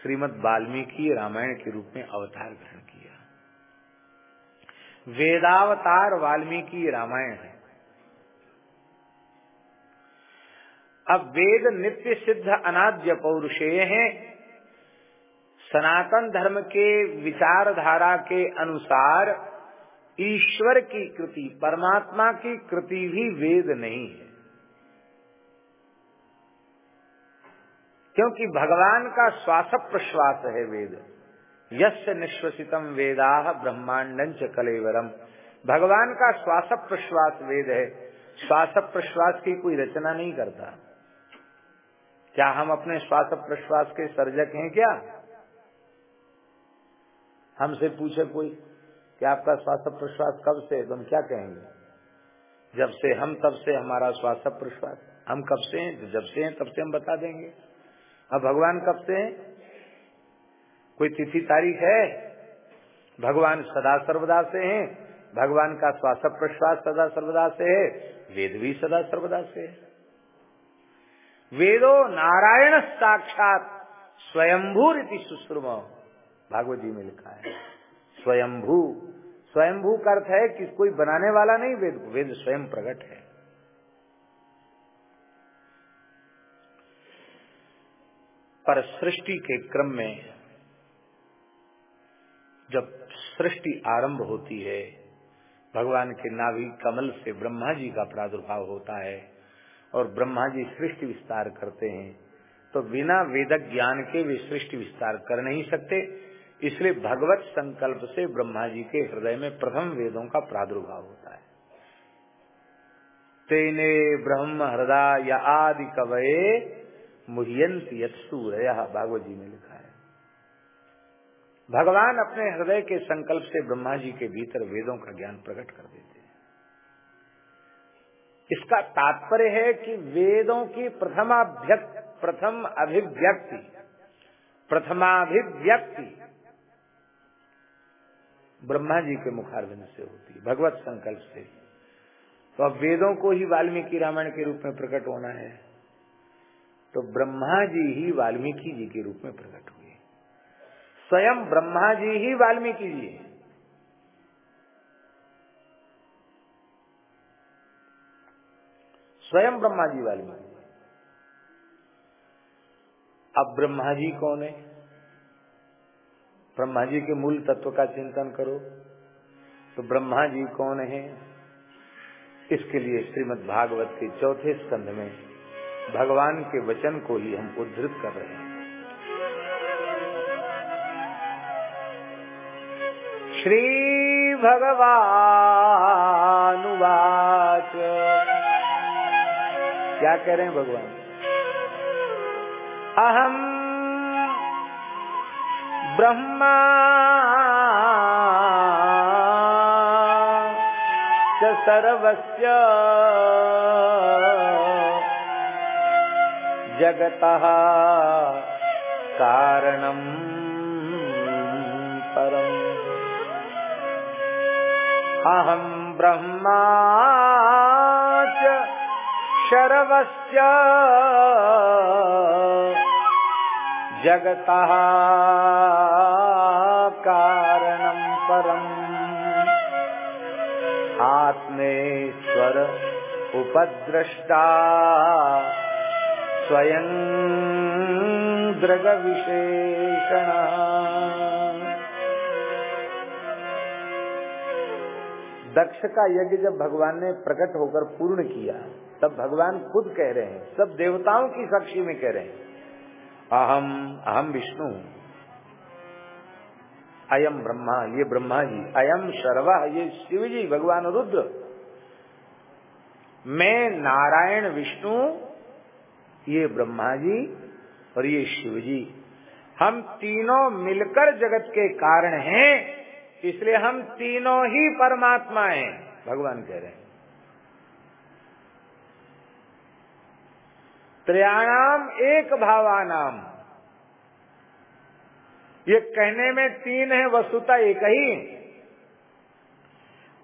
श्रीमद वाल्मीकि रामायण के रूप में अवतार ग्रहण किया। वेदावतार वाल्मीकि रामायण है। अब वेद नित्य सिद्ध अनाद्य पौरुषेय हैं। सनातन धर्म के विचारधारा के अनुसार ईश्वर की कृति, परमात्मा की कृति भी वेद नहीं है। क्योंकि भगवान का श्वास प्रश्वास है वेद। यश निश्वसितम वेदा ब्रह्मांड कलेवरम। भगवान का श्वास प्रश्वास वेद है। श्वास प्रश्वास की कोई रचना नहीं करता। क्या हम अपने श्वास प्रश्वास के सर्जक हैं क्या? हमसे पूछे कोई कि आपका श्वास प्रश्वास कब से तो हम क्या कहेंगे? जब से हम, तब से हमारा श्वास प्रश्वास हम कब से हैं? जब से हैं, तब से हम बता देंगे। अब भगवान कब से? हैं कोई तिथि तारीख है? भगवान सदा सर्वदा से हैं। भगवान का श्वास प्रश्वास सदा सर्वदा से है। वेद भी सदा सर्वदा से है। वेदो नारायण साक्षात स्वयंभू रीति सुश्रुम। भागवत जी में लिखा है। स्वयंभू। स्वयंभू का अर्थ है कि कोई बनाने वाला नहीं, वेद वेद स्वयं प्रकट है। पर सृष्टि के क्रम में जब सृष्टि आरंभ होती है, भगवान के नाभि कमल से ब्रह्मा जी का प्रादुर्भाव होता है और ब्रह्मा जी सृष्टि विस्तार करते हैं तो बिना वेदक ज्ञान के वे सृष्टि विस्तार कर नहीं सकते। इसलिए भगवत संकल्प से ब्रह्मा जी के हृदय में प्रथम वेदों का प्रादुर्भाव होता है। तेने ब्रह्म हृदय या आदि कवये मुह्यंत यत्सूरय भागवत जी ने लिखा है। भगवान अपने हृदय के संकल्प से ब्रह्मा जी के भीतर वेदों का ज्ञान प्रकट कर देते हैं। इसका तात्पर्य है कि वेदों की प्रथमाभ्यक्त प्रथम अभिव्यक्ति, प्रथमाभिव्यक्ति ब्रह्मा जी के मुखारविंद से होती है, भगवत संकल्प से। तो अब वेदों को ही वाल्मीकि रामायण के रूप में प्रकट होना है। तो ब्रह्मा जी ही वाल्मीकि जी के रूप में प्रकट हुए। स्वयं ब्रह्मा जी ही वाल्मीकि जी है। स्वयं ब्रह्मा जी। वाल्मीकि अब ब्रह्मा जी कौन है? ब्रह्मा जी के मूल तत्व का चिंतन करो। तो ब्रह्मा जी कौन है? इसके लिए श्रीमद् भागवत के चौथे स्कंध में भगवान के वचन को ही हम उद्धृत कर रहे हैं। श्री भगवानुवाच क्या कह रहे हैं भगवान? अहम ब्रह्मा सर्वस्य जगतः कारणम् परम्। अहं ब्रह्मा च शर्वस्य जगतः कारणं परम्। आत्मेश्वर उपद्रष्टा स्वयं दृगविशेषण। दक्ष का यज्ञ जब भगवान ने प्रकट होकर पूर्ण किया, तब भगवान खुद कह रहे हैं, सब देवताओं की साक्षी में कह रहे हैं, अहम अहम विष्णु। अयम ब्रह्मा, ये ब्रह्मा जी, अयम शर्वा, ये शिव जी, भगवान रुद्र। मैं नारायण विष्णु ये ब्रह्मा जी और ये शिव जी हम तीनों मिलकर जगत के कारण हैं, इसलिए हम तीनों ही परमात्मा हैं, भगवान कह रहे हैं। त्रयाणाम एक भावानाम। ये कहने में तीन है वस्तुता एक ही।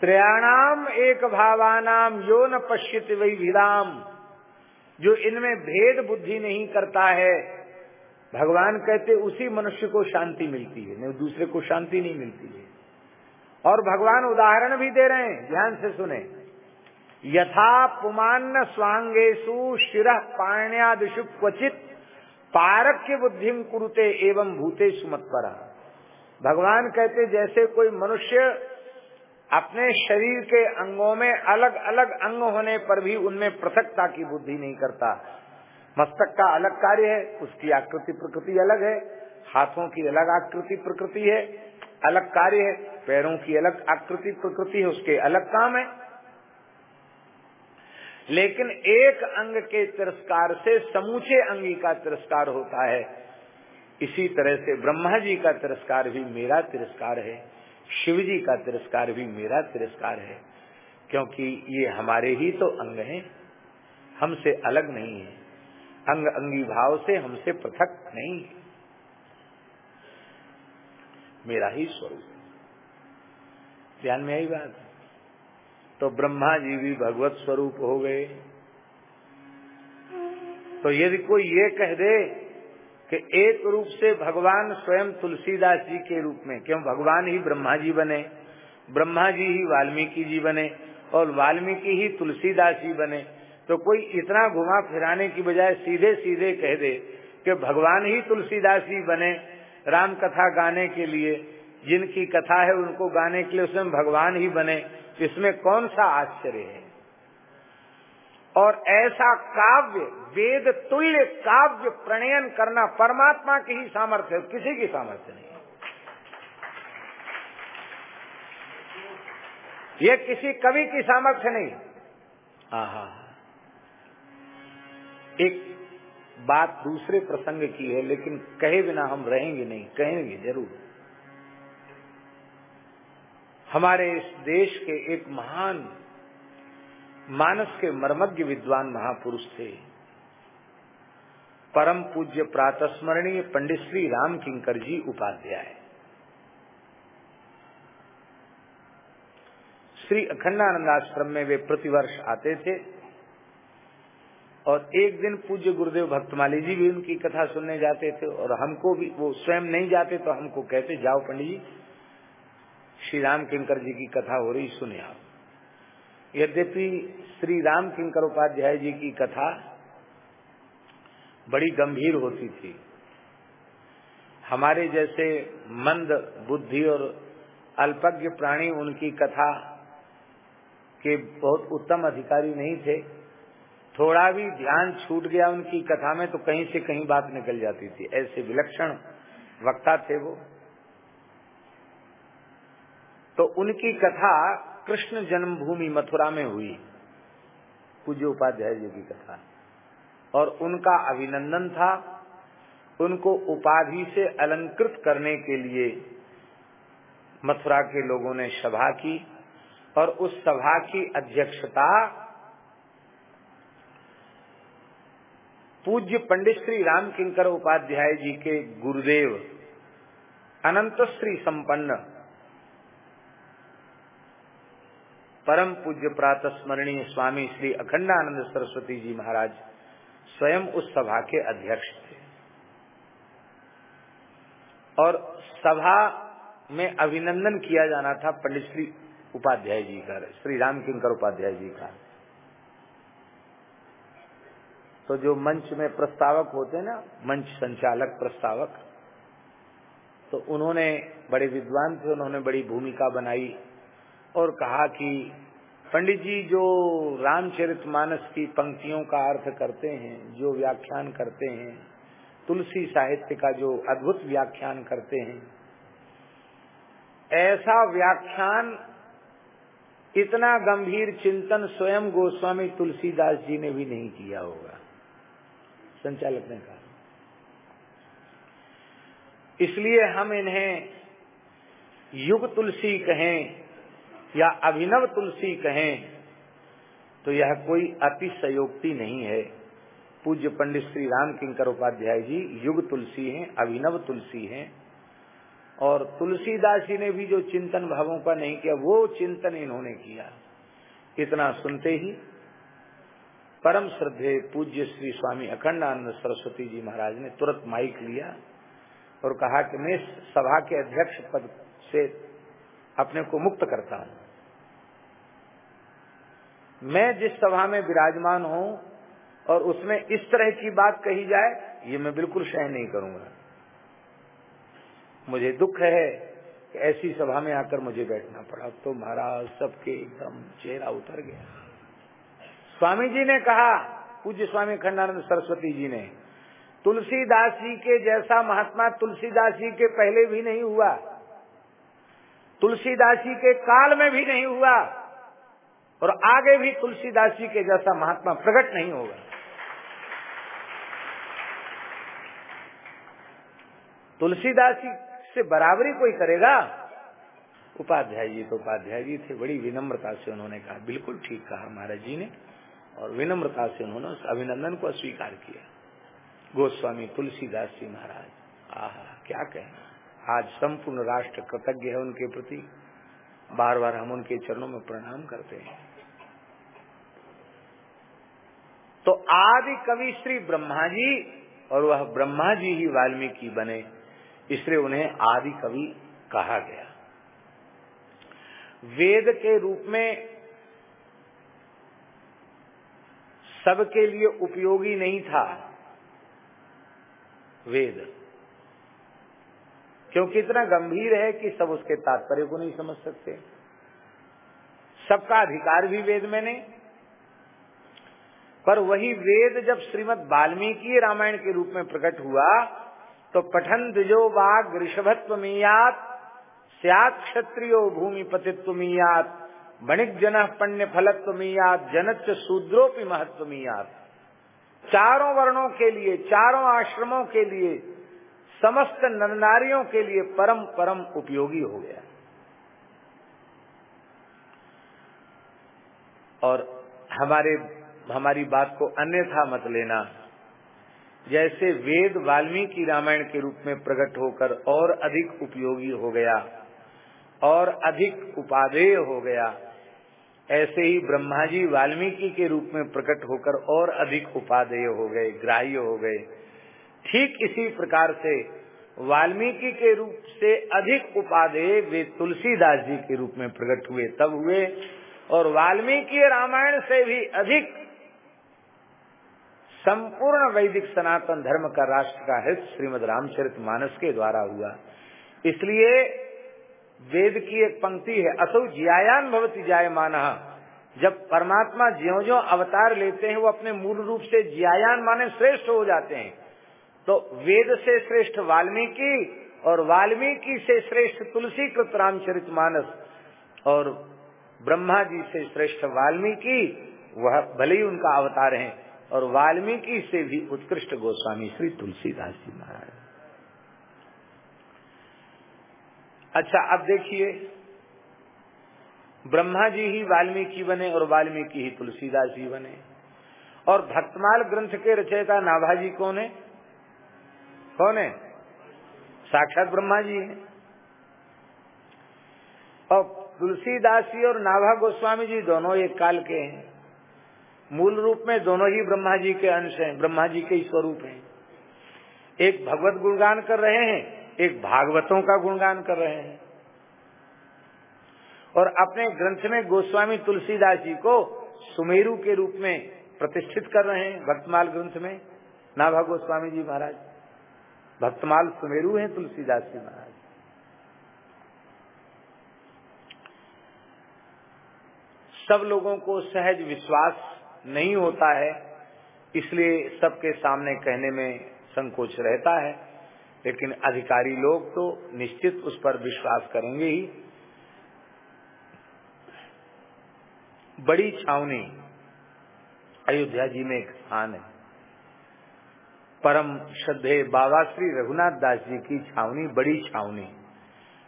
त्रयाणाम एक भावानाम, यो न पश्यत वही विराम जो इनमें भेद बुद्धि नहीं करता है, भगवान कहते उसी मनुष्य को शांति मिलती है, नहीं, दूसरे को शांति नहीं मिलती है। और भगवान उदाहरण भी दे रहे हैं, ध्यान से सुने। यथा पुमान स्वांगेशु शिर पाण्यादिशु क्वचित पारक्य बुद्धि कुरुते एवं भूते सुमत्परा भगवान कहते जैसे कोई मनुष्य अपने शरीर के अंगों में अलग अलग अंग होने पर भी उनमें पृथकता की बुद्धि नहीं करता। मस्तक का अलग कार्य है, उसकी आकृति प्रकृति अलग है, हाथों की अलग आकृति प्रकृति है, अलग कार्य है, पैरों की अलग आकृति प्रकृति है, उसके अलग काम है। लेकिन एक अंग के तिरस्कार से समूचे अंगी का तिरस्कार होता है। इसी तरह से ब्रह्मा जी का तिरस्कार भी मेरा तिरस्कार है। शिव जी का तिरस्कार भी मेरा तिरस्कार है, क्योंकि ये हमारे ही तो अंग हैं। हमसे अलग नहीं है। अंग अंगी भाव से हमसे पृथक नहीं मेरा ही स्वरूप ध्यान में आई बात? तो ब्रह्मा जी भी भगवत स्वरूप हो गए। तो यदि कोई ये कह दे कि एक रूप से भगवान स्वयं तुलसीदास जी के रूप में, क्यों? भगवान ही ब्रह्मा जी बने ब्रह्मा जी ही वाल्मीकि जी बने और वाल्मीकि ही तुलसीदास जी बने। तो कोई इतना घुमा फिराने की बजाय सीधे सीधे कह दे कि भगवान ही तुलसीदास जी बने राम कथा गाने के लिए। जिनकी कथा है उनको गाने के लिए उसमें भगवान ही बने। इसमें कौन सा आश्चर्य है? और ऐसा काव्य, वेद तुल्य काव्य प्रणयन करना परमात्मा की ही सामर्थ्य है, किसी की सामर्थ्य नहीं ये किसी कवि की सामर्थ्य नहीं। हाँ एक बात दूसरे प्रसंग की है, लेकिन कहे बिना हम रहेंगे नहीं, कहेंगे ज़रूर। हमारे इस देश के एक महान मानस के मर्मज्ञ विद्वान महापुरुष थे। परम पूज्य प्रातस्मरणीय पंडित श्री राम किंकर जी उपाध्याय। श्री अखंडानंद आश्रम में वे प्रतिवर्ष आते थे और एक दिन पूज्य गुरुदेव भक्तमाली जी भी उनकी कथा सुनने जाते थे और हमको भी, वो स्वयं नहीं जाते तो हमको कहते, जाओ पंडित जी, श्री राम किंकर जी की कथा हो रही, सुने आप। यद्यपि श्री राम किंकर उपाध्याय जी की कथा बड़ी गंभीर होती थी। हमारे जैसे मंद बुद्धि और अल्पज्ञ प्राणी उनकी कथा के बहुत उत्तम अधिकारी नहीं थे। थोड़ा भी ध्यान छूट गया उनकी कथा में तो कहीं से कहीं बात निकल जाती थी। ऐसे विलक्षण वक्ता थे वो। तो उनकी कथा कृष्ण जन्मभूमि मथुरा में हुई। पूज्य उपाध्याय जी की कथा। और उनका अभिनंदन था, उनको उपाधि से अलंकृत करने के लिए मथुरा के लोगों ने सभा की और उस सभा की अध्यक्षता पूज्य पंडित श्री राम किंकर उपाध्याय जी के गुरुदेव अनंत श्री संपन्न परम पूज्य प्रात स्मरणीय स्वामी श्री अखंडानंद सरस्वती जी महाराज स्वयं उस सभा के अध्यक्ष थे। और सभा में अभिनंदन किया जाना था पंडित श्री उपाध्याय जी का, श्री राम किंकर उपाध्याय जी का। तो जो मंच में प्रस्तावक होते हैं ना, मंच संचालक प्रस्तावक तो उन्होंने, बड़े विद्वान थे, उन्होंने बड़ी भूमिका बनाई और कहा कि पंडित जी, जो रामचरितमानस की पंक्तियों का अर्थ करते हैं, जो व्याख्यान करते हैं, तुलसी साहित्य का जो अद्भुत व्याख्यान करते हैं, ऐसा व्याख्यान इतना गंभीर चिंतन स्वयं गोस्वामी तुलसीदास जी ने भी नहीं किया होगा। संचालक ने कहा। इसलिए हम इन्हें युग तुलसी कहें या अभिनव तुलसी कहें तो यह कोई अतिशयोक्ति नहीं है। पूज्य पंडित श्री राम किंकर उपाध्याय जी युग तुलसी हैं, अभिनव तुलसी हैं, और तुलसीदास जी ने भी जो चिंतन भावों का नहीं किया, वो चिंतन इन्होंने किया। इतना सुनते ही परम श्रद्धे पूज्य श्री स्वामी अखंडानंद सरस्वती जी महाराज ने तुरंत माइक लिया और कहा कि मैं सभा के अध्यक्ष पद से अपने को मुक्त करता हूँ। मैं जिस सभा में विराजमान हूँ और उसमें इस तरह की बात कही जाए, ये मैं बिल्कुल सहन नहीं करूँगा। मुझे दुख है कि ऐसी सभा में आकर मुझे बैठना पड़ा। तो महाराज सबके एकदम चेहरा उतर गया। स्वामी जी ने कहा, पूज्य स्वामी खंडानंद सरस्वती जी ने, तुलसीदास जी के जैसा महात्मा तुलसीदास जी के पहले भी नहीं हुआ। तुलसीदास जी के काल में भी नहीं हुआ। और आगे भी तुलसीदास जी के जैसा महात्मा प्रकट नहीं होगा। तुलसीदास जी से बराबरी कोई करेगा? उपाध्याय जी तो उपाध्याय जी थे, बड़ी विनम्रता से उन्होंने कहा। बिल्कुल ठीक कहा महाराज जी ने, और विनम्रता से उन्होंने उस अभिनंदन को स्वीकार किया। गोस्वामी तुलसीदास जी महाराज, आह, क्या कहें आज संपूर्ण राष्ट्र कृतज्ञ है उनके प्रति। बार बार हम उनके चरणों में प्रणाम करते हैं। तो आदि कवि श्री ब्रह्मा जी और वह ब्रह्मा जी ही वाल्मीकि बने, इसलिए उन्हें आदि कवि कहा गया। वेद के रूप में सबके लिए उपयोगी नहीं था वेद, क्योंकि इतना गंभीर है कि सब उसके तात्पर्य को नहीं समझ सकते। सबका अधिकार भी वेद में नहीं पर वही वेद जब श्रीमद वाल्मीकि रामायण के रूप में प्रकट हुआ तो पठन द्विजो बाग ऋषभत्व मीयात सियात क्षत्रियो भूमि पतित्व मीयात वणिक जन पण्य फलत्व मीयात जनच शूद्रोपि महत्व मीयात चारों वर्णों के लिए, चारों आश्रमों के लिए, समस्त नरनारियों के लिए परम परम उपयोगी हो गया। और हमारे हमारी बात को अन्यथा मत लेना। जैसे वेद वाल्मीकि रामायण के रूप में प्रकट होकर और अधिक उपयोगी हो गया और अधिक उपादेय हो गया, ऐसे ही ब्रह्मा जी वाल्मीकि के रूप में प्रकट होकर और अधिक उपादेय हो गए, ग्राह्य हो गए। ठीक इसी प्रकार से वाल्मीकि के रूप से अधिक उपादेय वे तुलसीदास जी के रूप में प्रकट हुए, तब हुए और वाल्मीकि रामायण से भी अधिक संपूर्ण वैदिक सनातन धर्म का राष्ट्र का हित श्रीमद रामचरित मानस के द्वारा हुआ। इसलिए वेद की एक पंक्ति है, असौ ज्यायान भवती जायमान। जब परमात्मा ज्यो ज्यो अवतार लेते हैं, वो अपने मूल रूप से ज्यायान माने श्रेष्ठ हो जाते हैं। तो वेद से श्रेष्ठ वाल्मीकि और वाल्मीकि से श्रेष्ठ तुलसी कृत रामचरित मानस और ब्रह्मा जी से श्रेष्ठ वाल्मीकि, वह भले ही उनका अवतार हैं और वाल्मीकि से भी उत्कृष्ट गोस्वामी श्री तुलसीदास जी महाराज अच्छा अब देखिए, ब्रह्मा जी ही वाल्मीकि बने और वाल्मीकि ही तुलसीदास जी बने। और भक्तमाल ग्रंथ के रचयिता नाभाजी कौन है? कौन है? साक्षात ब्रह्मा जी है। और तुलसीदास जी और नाभा गोस्वामी जी दोनों एक काल के हैं। मूल रूप में दोनों ही ब्रह्मा जी के अंश हैं ब्रह्मा जी के ही स्वरूप हैं। एक भगवत गुणगान कर रहे हैं, एक भागवतों का गुणगान कर रहे हैं। और अपने ग्रंथ में गोस्वामी तुलसीदास जी को सुमेरु के रूप में प्रतिष्ठित कर रहे हैं, भक्तमाल ग्रंथ में। नाभा गोस्वामी जी महाराज, भक्तमाल सुमेरु हैं तुलसीदास जी महाराज। सब लोगों को सहज विश्वास नहीं होता है, इसलिए सबके सामने कहने में संकोच रहता है। लेकिन अधिकारी लोग तो निश्चित उस पर विश्वास करेंगे ही। बड़ी छावनी अयोध्या जी में एक स्थान है। परम श्रद्धे बाबा श्री रघुनाथ दास जी की छावनी, बड़ी छावनी।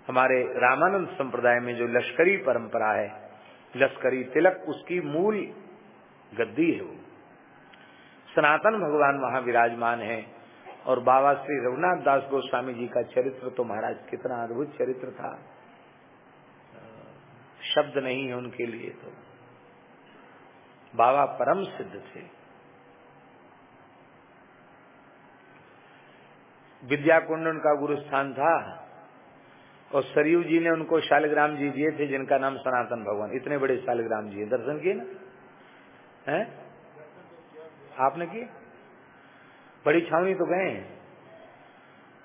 हमारे रामानंद संप्रदाय में जो लश्करी परंपरा है, लश्करी तिलक, उसकी मूल गद्दी है वो। सनातन भगवान वहाँ विराजमान है और बाबा श्री रघुनाथ दास गोस्वामी जी का चरित्र तो महाराज कितना अद्भुत चरित्र था। शब्द नहीं है उनके लिए तो। बाबा परम सिद्ध थे। विद्या कुंड उनका गुरु स्थान था और सरयू जी ने उनको शालिग्राम जी दिए थे जिनका नाम सनातन भगवान। इतने बड़े शालिग्राम जी दर्शन किए ना? हैं? आपने की? बड़ी छावनी तो गए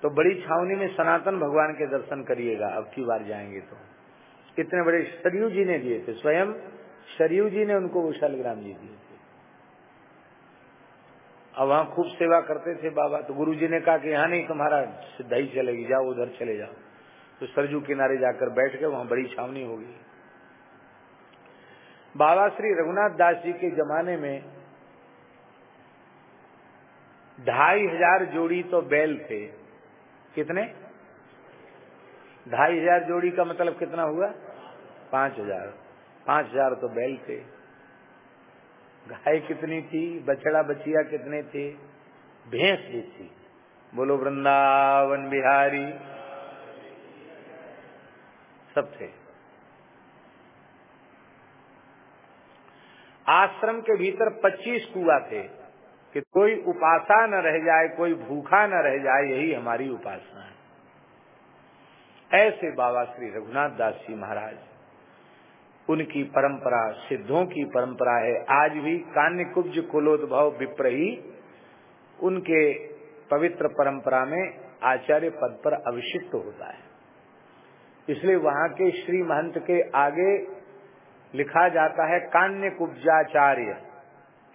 तो बड़ी छावनी में सनातन भगवान के दर्शन करिएगा, अब की बार जाएँगे तो। इतने बड़े सरयू जी ने दिए थे, स्वयं सरयू जी ने उनको वो शालिग्राम जी दिए थे। अब वहाँ खूब सेवा करते थे बाबा तो गुरु जी ने कहा कि यहाँ नहीं, तुम्हारा सिद्धाई चलेगी, जाओ उधर चले जाओ। तो सरजू किनारे जाकर बैठ गए, वहाँ बड़ी छावनी होगी बाबा श्री रघुनाथ दास जी के जमाने में ढाई हज़ार जोड़ी तो बैल थे। कितने? ढाई हज़ार जोड़ी का मतलब कितना हुआ? पाँच हज़ार। पाँच हज़ार तो बैल थे। गाय कितनी थी? बछड़ा बछिया कितने थे? भैंस भी थी। बोलो, वृंदावन बिहारी। सब थे। आश्रम के भीतर 25 कुआ थे कि कोई उपासा न रह जाए, कोई भूखा न रह जाए, यही हमारी उपासना है। ऐसे बाबा श्री रघुनाथ दास जी महाराज, उनकी परंपरा, सिद्धों की परंपरा है। आज भी कान्य कुब्ज कुलोद्भव विप्रही, उनके पवित्र परंपरा में आचार्य पद पर अभिषिक्त होता है। इसलिए वहाँ के श्री महंत के आगे लिखा जाता है कान्य कुब्जाचार्य।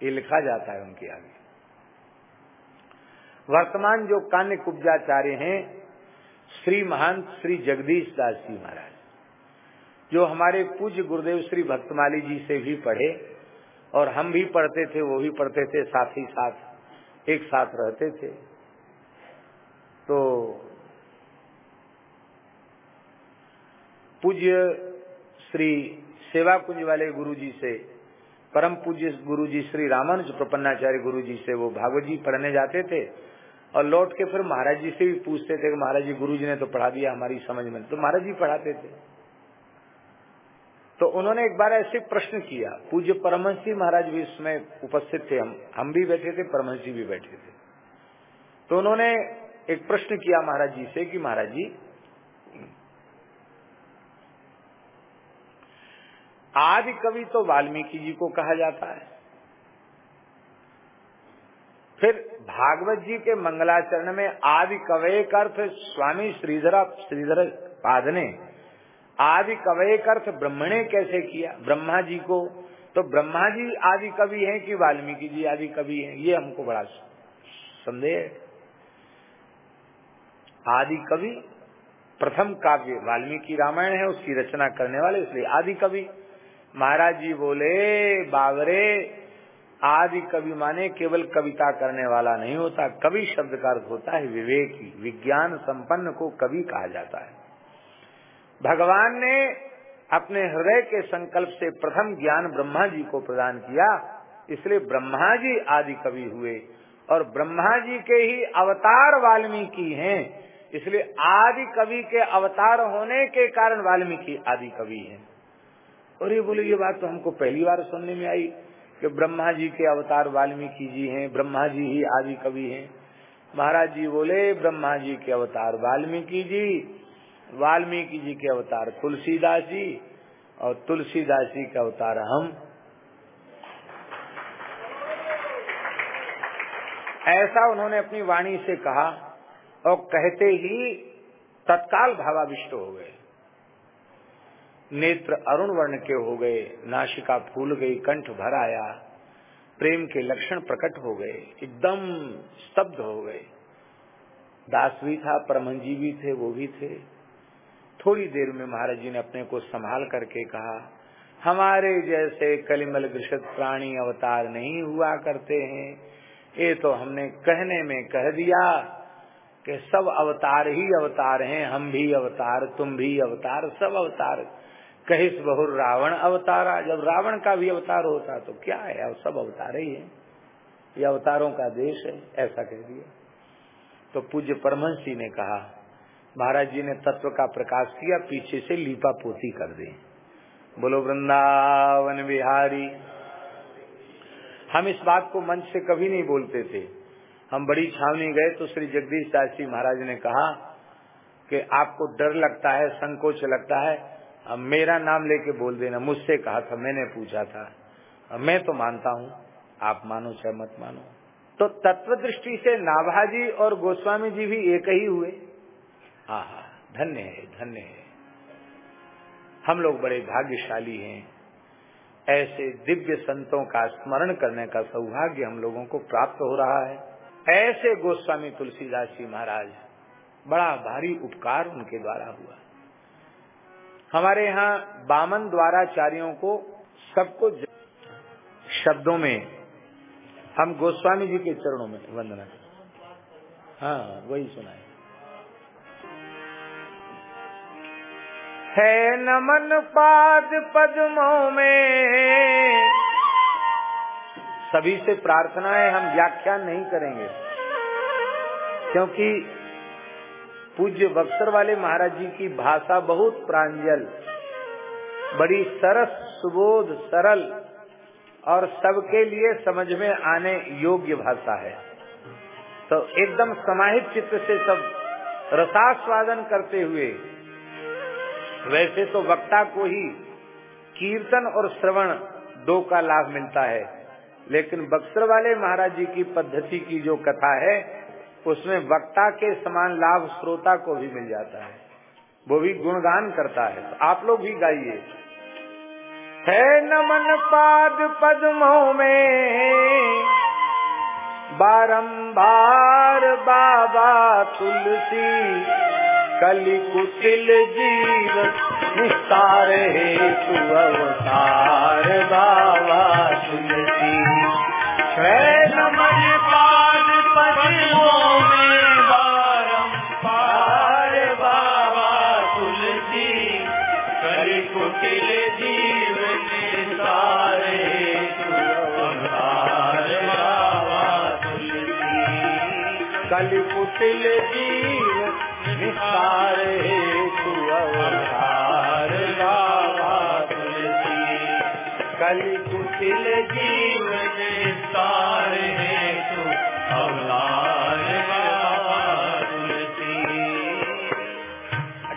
ये लिखा जाता है उनके आगे। वर्तमान जो कान्य कुब्जाचार्य हैं, श्री महंत, श्री जगदीश दास जी महाराज, जो हमारे पूज्य गुरुदेव श्री भक्तमाली जी से भी पढ़े, और हम भी पढ़ते थे, वो भी पढ़ते थे, साथ ही साथ, एक साथ रहते थे। तो पूज्य श्री सेवा कुंज वाले गुरु जी से, परम पूज्य गुरु जी श्री रामानुज प्रपन्नाचार्य गुरु जी से वो भागवत जी पढ़ने जाते थे और लौट के फिर महाराज जी से भी पूछते थे कि महाराज जी गुरु जी ने तो पढ़ा दिया हमारी समझ में। तो महाराज जी पढ़ाते थे। तो उन्होंने एक बार ऐसे प्रश्न किया, पूज्य परमहंस जी महाराज भी इसमें उपस्थित थे, हम हम भी बैठे थे, परमहंस जी भी बैठे थे। तो उन्होंने एक प्रश्न किया महाराज जी से कि महाराज जी आदि कवि तो वाल्मीकि जी को कहा जाता है। फिर भागवत जी के मंगलाचरण में आदि कवय अर्थ स्वामी श्रीधरा, श्रीधर पाद ने आदि कवय अर्थ ब्रह्मणे कैसे किया? ब्रह्मा जी को। तो ब्रह्मा जी आदि कवि हैं कि वाल्मीकि जी आदि कवि हैं? ये हमको बड़ा संदेह आदि कवि प्रथम काव्य वाल्मीकि रामायण है, उसकी रचना करने वाले, इसलिए आदि कवि महाराज जी बोले, बावरे, आदि कवि माने केवल कविता करने वाला नहीं होता, कवि शब्द का अर्थ होता है विवेकी, विज्ञान संपन्न को कवि कहा जाता है। भगवान ने अपने हृदय के संकल्प से प्रथम ज्ञान ब्रह्मा जी को प्रदान किया, इसलिए ब्रह्मा जी आदि कवि हुए, और ब्रह्मा जी के ही अवतार वाल्मीकि हैं, इसलिए आदि कवि के अवतार होने के कारण वाल्मीकि आदि कवि हैं। और ये बोले, ये बात तो हमको पहली बार सुनने में आई कि ब्रह्मा जी के अवतार वाल्मीकि जी हैं ब्रह्मा जी ही आदि कवि हैं। महाराज जी बोले ब्रह्मा जी के अवतार वाल्मीकि जी वाल्मीकि जी के अवतार तुलसीदास जी और तुलसीदास जी के अवतार हम। ऐसा उन्होंने अपनी वाणी से कहा और कहते ही तत्काल भावाविष्ट हो गए। नेत्र अरुण वर्ण के हो गए, नाशिका फूल गई, कंठ भर आया, प्रेम के लक्षण प्रकट हो गए, एकदम स्तब्ध हो गए। दास भी था, परमंजी भी थे, वो भी थे। थोड़ी देर में महाराज जी ने अपने को संभाल करके कहा, हमारे जैसे कलिमल ग्रसित प्राणी अवतार नहीं हुआ करते हैं। ये तो हमने कहने में कह दिया कि सब अवतार ही अवतार हैं, हम भी अवतार, तुम भी अवतार, सब अवतार कहिस बहुर रावण अवतारा। जब रावण का भी अवतार होता तो क्या है? अब सब अवतार ही है। ये अवतारों का देश है, ऐसा कह दिया। तो पूज्य परमहंस जी ने कहा, महाराज जी ने तत्व का प्रकाश किया, पीछे से लीपा पोती कर दी। बोलो, वृंदावन बिहारी, हम इस बात को मंच से कभी नहीं बोलते थे। हम बड़ी छावनी गए तो श्री जगदीश दास जी महाराज ने कहा कि आपको डर लगता है, संकोच लगता है अब मेरा नाम लेके बोल देना, मुझसे कहा था, मैंने पूछा था। मैं तो मानता हूँ, आप मानो चाहे मत मानो। तो तत्व दृष्टि से नाभाजी और गोस्वामी जी भी एक ही हुए। हाँ हाँ धन्य है धन्य है। हम लोग बड़े भाग्यशाली हैं। ऐसे दिव्य संतों का स्मरण करने का सौभाग्य हम लोगों को प्राप्त हो रहा है। ऐसे गोस्वामी तुलसीदास जी महाराज, बड़ा भारी उपकार उनके द्वारा हुआ। हमारे यहाँ बामन द्वाराचार्यों को सबको शब्दों में हम गोस्वामी जी के चरणों में वंदना करें हाँ। वही सुनाए है। नमन पाद पद्मों में। सभी से प्रार्थना है हम व्याख्यान नहीं करेंगे, क्योंकि पूज्य बक्सर वाले महाराज जी की भाषा बहुत प्रांजल, बड़ी सरस, सुबोध, सरल, और सबके लिए समझ में आने योग्य भाषा है। तो एकदम समाहित चित्त से सब रसास्वादन करते हुए, वैसे तो वक्ता को ही कीर्तन और श्रवण दो का लाभ मिलता है, लेकिन बक्सर वाले महाराज जी की पद्धति की जो कथा है उसमें वक्ता के समान लाभ श्रोता को भी मिल जाता है। वो भी गुणगान करता है। तो आप लोग भी गाइए। है नमन पाद पद्मों में, बारंबार बाबा तुलसी कलि कुटिल जीव निस्तार हेतु अवतार बाबा तुलसी। है नमन पाद पद्मों कुटिल जीव निस्तार हेतु जीव निस्तार हेतु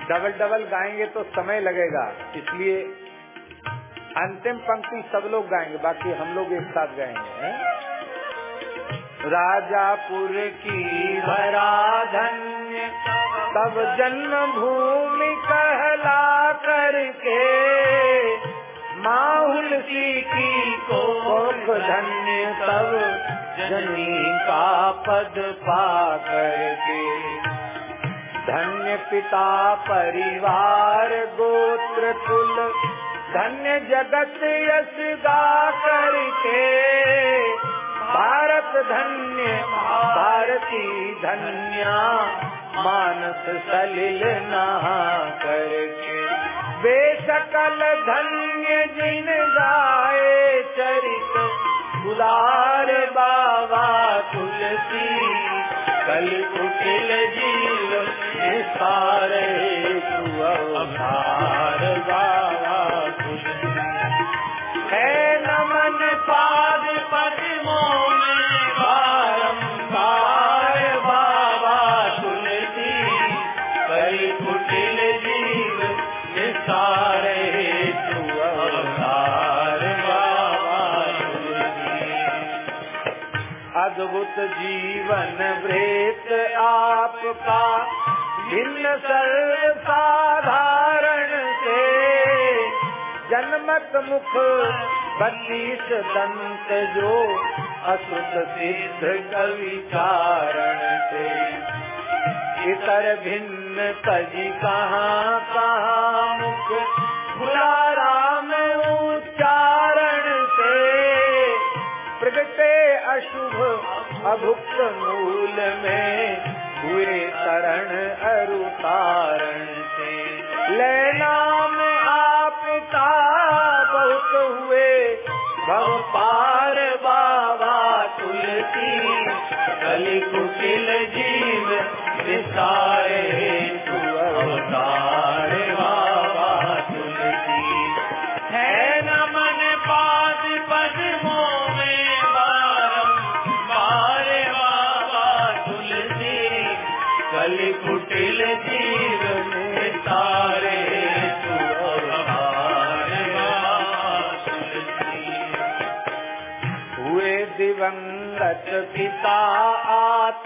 डबल डबल गाएँगे तो समय लगेगा, इसलिए अंतिम पंक्ति सब लोग गाएँगे, बाकी हम लोग एक साथ गाएँगे, हैं? राजापुर की भरा धन्य तब जन्म भूमि कहला करके माहुल की कोख धन्य तब जनी का पद पा करके। धन्य पिता परिवार गोत्र कुल, धन्य जगत यश गा करके। भारत धन्य, भारती धन्या, मानस सलिल नहा करके। बेसकल धन्य जिन गाए चरित गुलार बाबा तुलसी। कल कुटिल जीव सारे अवतार जीवन आपका भिन्न सर्व साधारण से। जनमत मुख बत्तीस दंत जो अशुद्ध सिद्ध कवि कारण से। इतर भिन्न तजी कहाँ कहाँ मुख खुला राम उच्चारण से। प्रगटे अशुभ अभुक्त में हुए तरण अरुतारण से। लैनाम आपका बहुत हुए। भव पार बाबा तुलसी, कल कुटिल जीव विसारे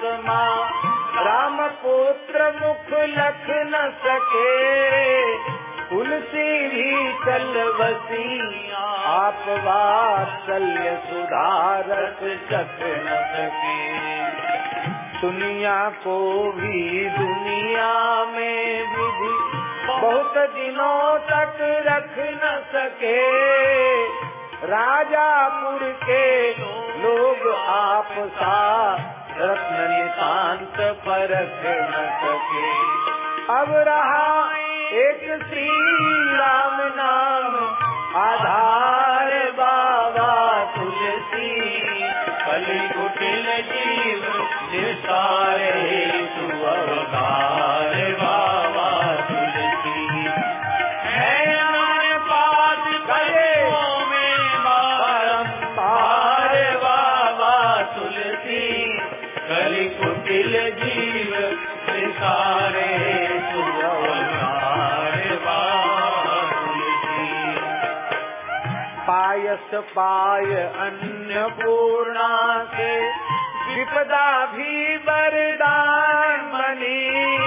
आत्मा राम पुत्र मुख लख न सके। तुलसी भी चल बसी आप वात्सल्य सुधारत चख न सके। दुनिया को भी दुनिया में विधि बहुत दिनों तक रख न सके। राजापुर के लोग आप सा रत्न नितांत परख न सके अब रहा एक श्री राम नाम आधार बाबा तुलसी। कली कुटिल जीव निसारे। पाय अन्नपूर्णा से विपदा भी वरदान मनी।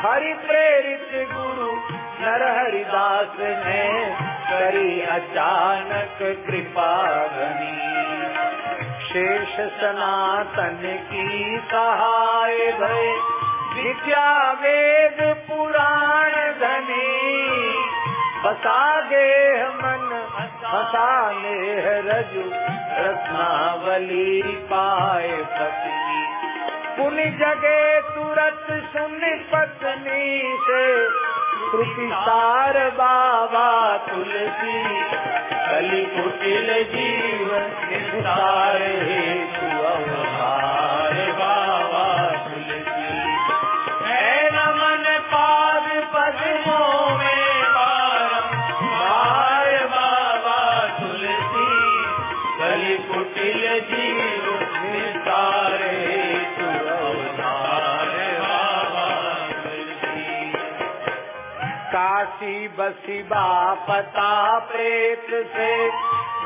हरि प्रेरित गुरु नर हरिदास ने करी अचानक कृपा बनी शेष सनातन की सहाय भय विद्या वेद पुराण धनी। बसा गेह मन हसाने रजु, रत्नावली पाए पत्नी। पुन जगे तुरत सुन पत्नी से श्रुति सार बाबा तुलसी। कलि कुटिल जीवन निसार हेतु काशी बसी बापता प्रेत से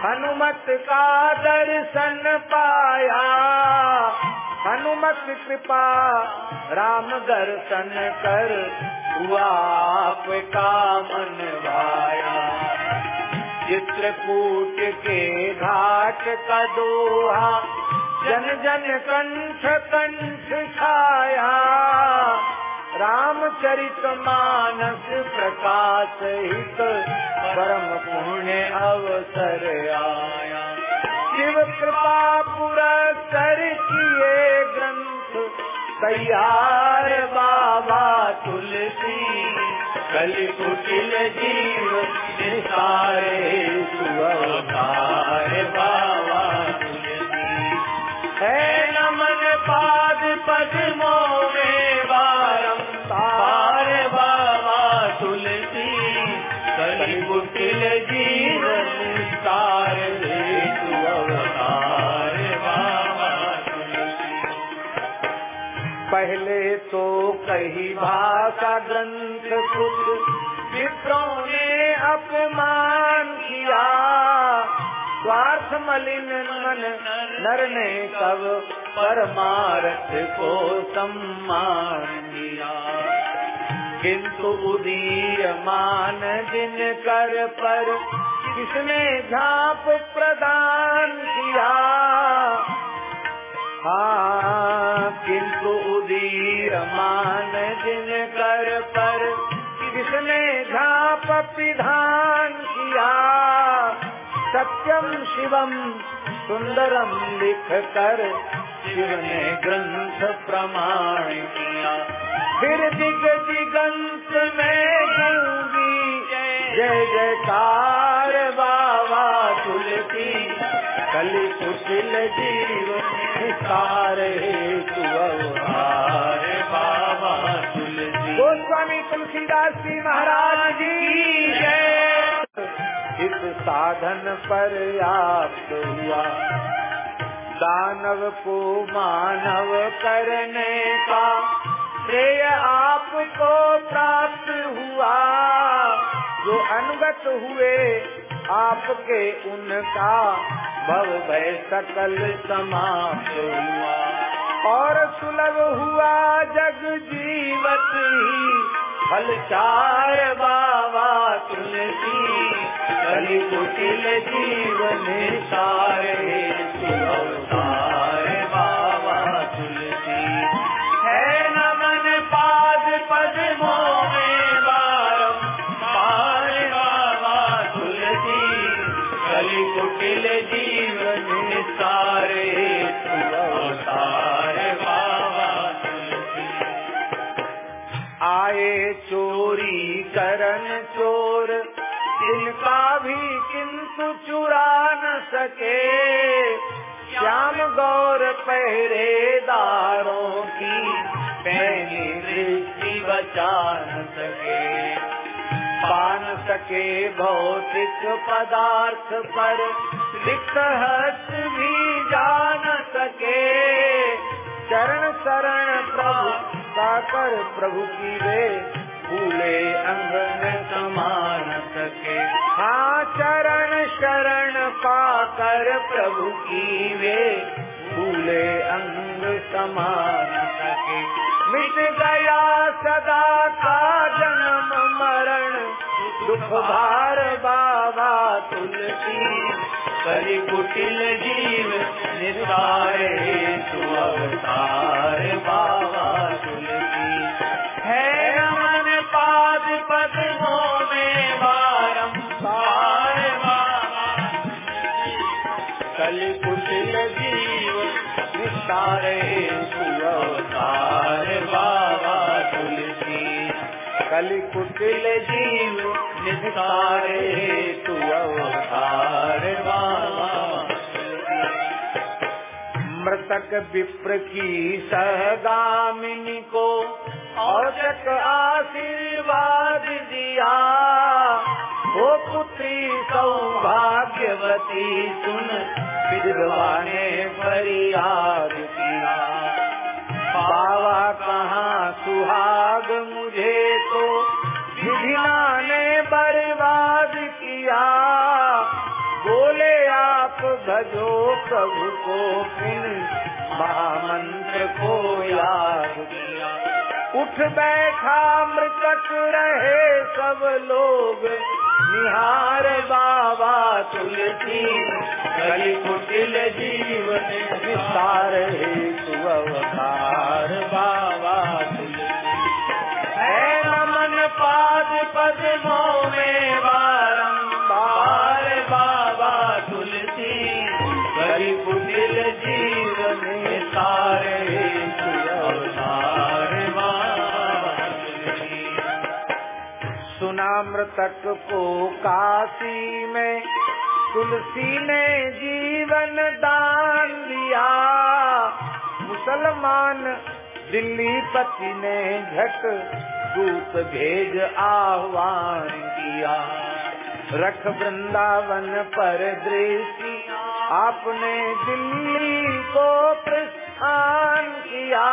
हनुमत का दर्शन पाया। हनुमत कृपा राम दर्शन कर हुआ आपका मन भाया। चित्रकूट के घाट का दोहा जन जन कंठ कंठ छाया। रामचरित मानस प्रकाश हित परम पुण्य अवसर आया। शिव कृपा पुरस्कर किए ग्रंथ, तैयार बाबा तुलसी। कलि कुटिल जीव निसारे सुअवतार बाबा तुलसी। है नमन पाद पद्मों भाषा ग्रंथ कुछ विप्रों ने अपमान किया। स्वार्थ मलिन मन नर ने कब परमार्थ को सम्मान दिया। किंतु उदीयमान जिन कर पर किसने झाप प्रदान किया? हाँ उदीर मान जिन कर पर किसने झाप विधान किया। सत्यम शिवम सुंदरम लिख कर शिव ने ग्रंथ प्रमाण किया। फिर दिग दिगंत में गूँगी। जय जयकार बाबा तुलसी, कली कुटिल जीवन सारे तुलसीदास जी महाराज जय। इस साधन पर याप्त हुआ। दानव को मानव करने का श्रेय आपको प्राप्त हुआ। जो अनुगत हुए आपके उनका भव भय सकल समाप्त हुआ। और सुलभ हुआ जग जीवत ही। फल चार बाबा तुलसी कलि कुटिल जीवन सारे अवतार किंतु चुरा न सके। श्याम गौर पहरेदारों की पहली दृष्टि बचा न सके। पान सके भौतिक पदार्थ पर लिप्त हस्त भी जान सके। चरण शरण प्रभु साकर प्रभु की वे भूले अंग न समान सके। हाँ चरण शरण पाकर प्रभु की वे भूले अंग समान सके। मिट गया सदा का जन्म मरण। दुख भार बाबा तुलसी। कली कुटिल जीव निसारे तू अवतार बाबा कलि जीव निसारे तू अवतार मृतक विप्र की सहगामिनी को औचक आशीर्वाद दिया। वो पुत्री सौभाग्यवती सुन विधवा ने फरियाद किया। बाबा कहाँ सुहाग किया। बोले आप भजो प्रभु को फिर महामंत्र को याद उठ बैठा मृतक रहे सब लोग। निहार बाबा तुलसी, कली कुटिल जीवन विस्तार हेतु अवतार बाबा तुलसी। है नमन पाद पद्मों में मृतक को काशी में तुलसी ने जीवन दान दिया। मुसलमान दिल्ली पति ने झट दूत भेज आह्वान किया। रख वृंदावन पर दृष्टि, आपने दिल्ली को प्रस्थान किया।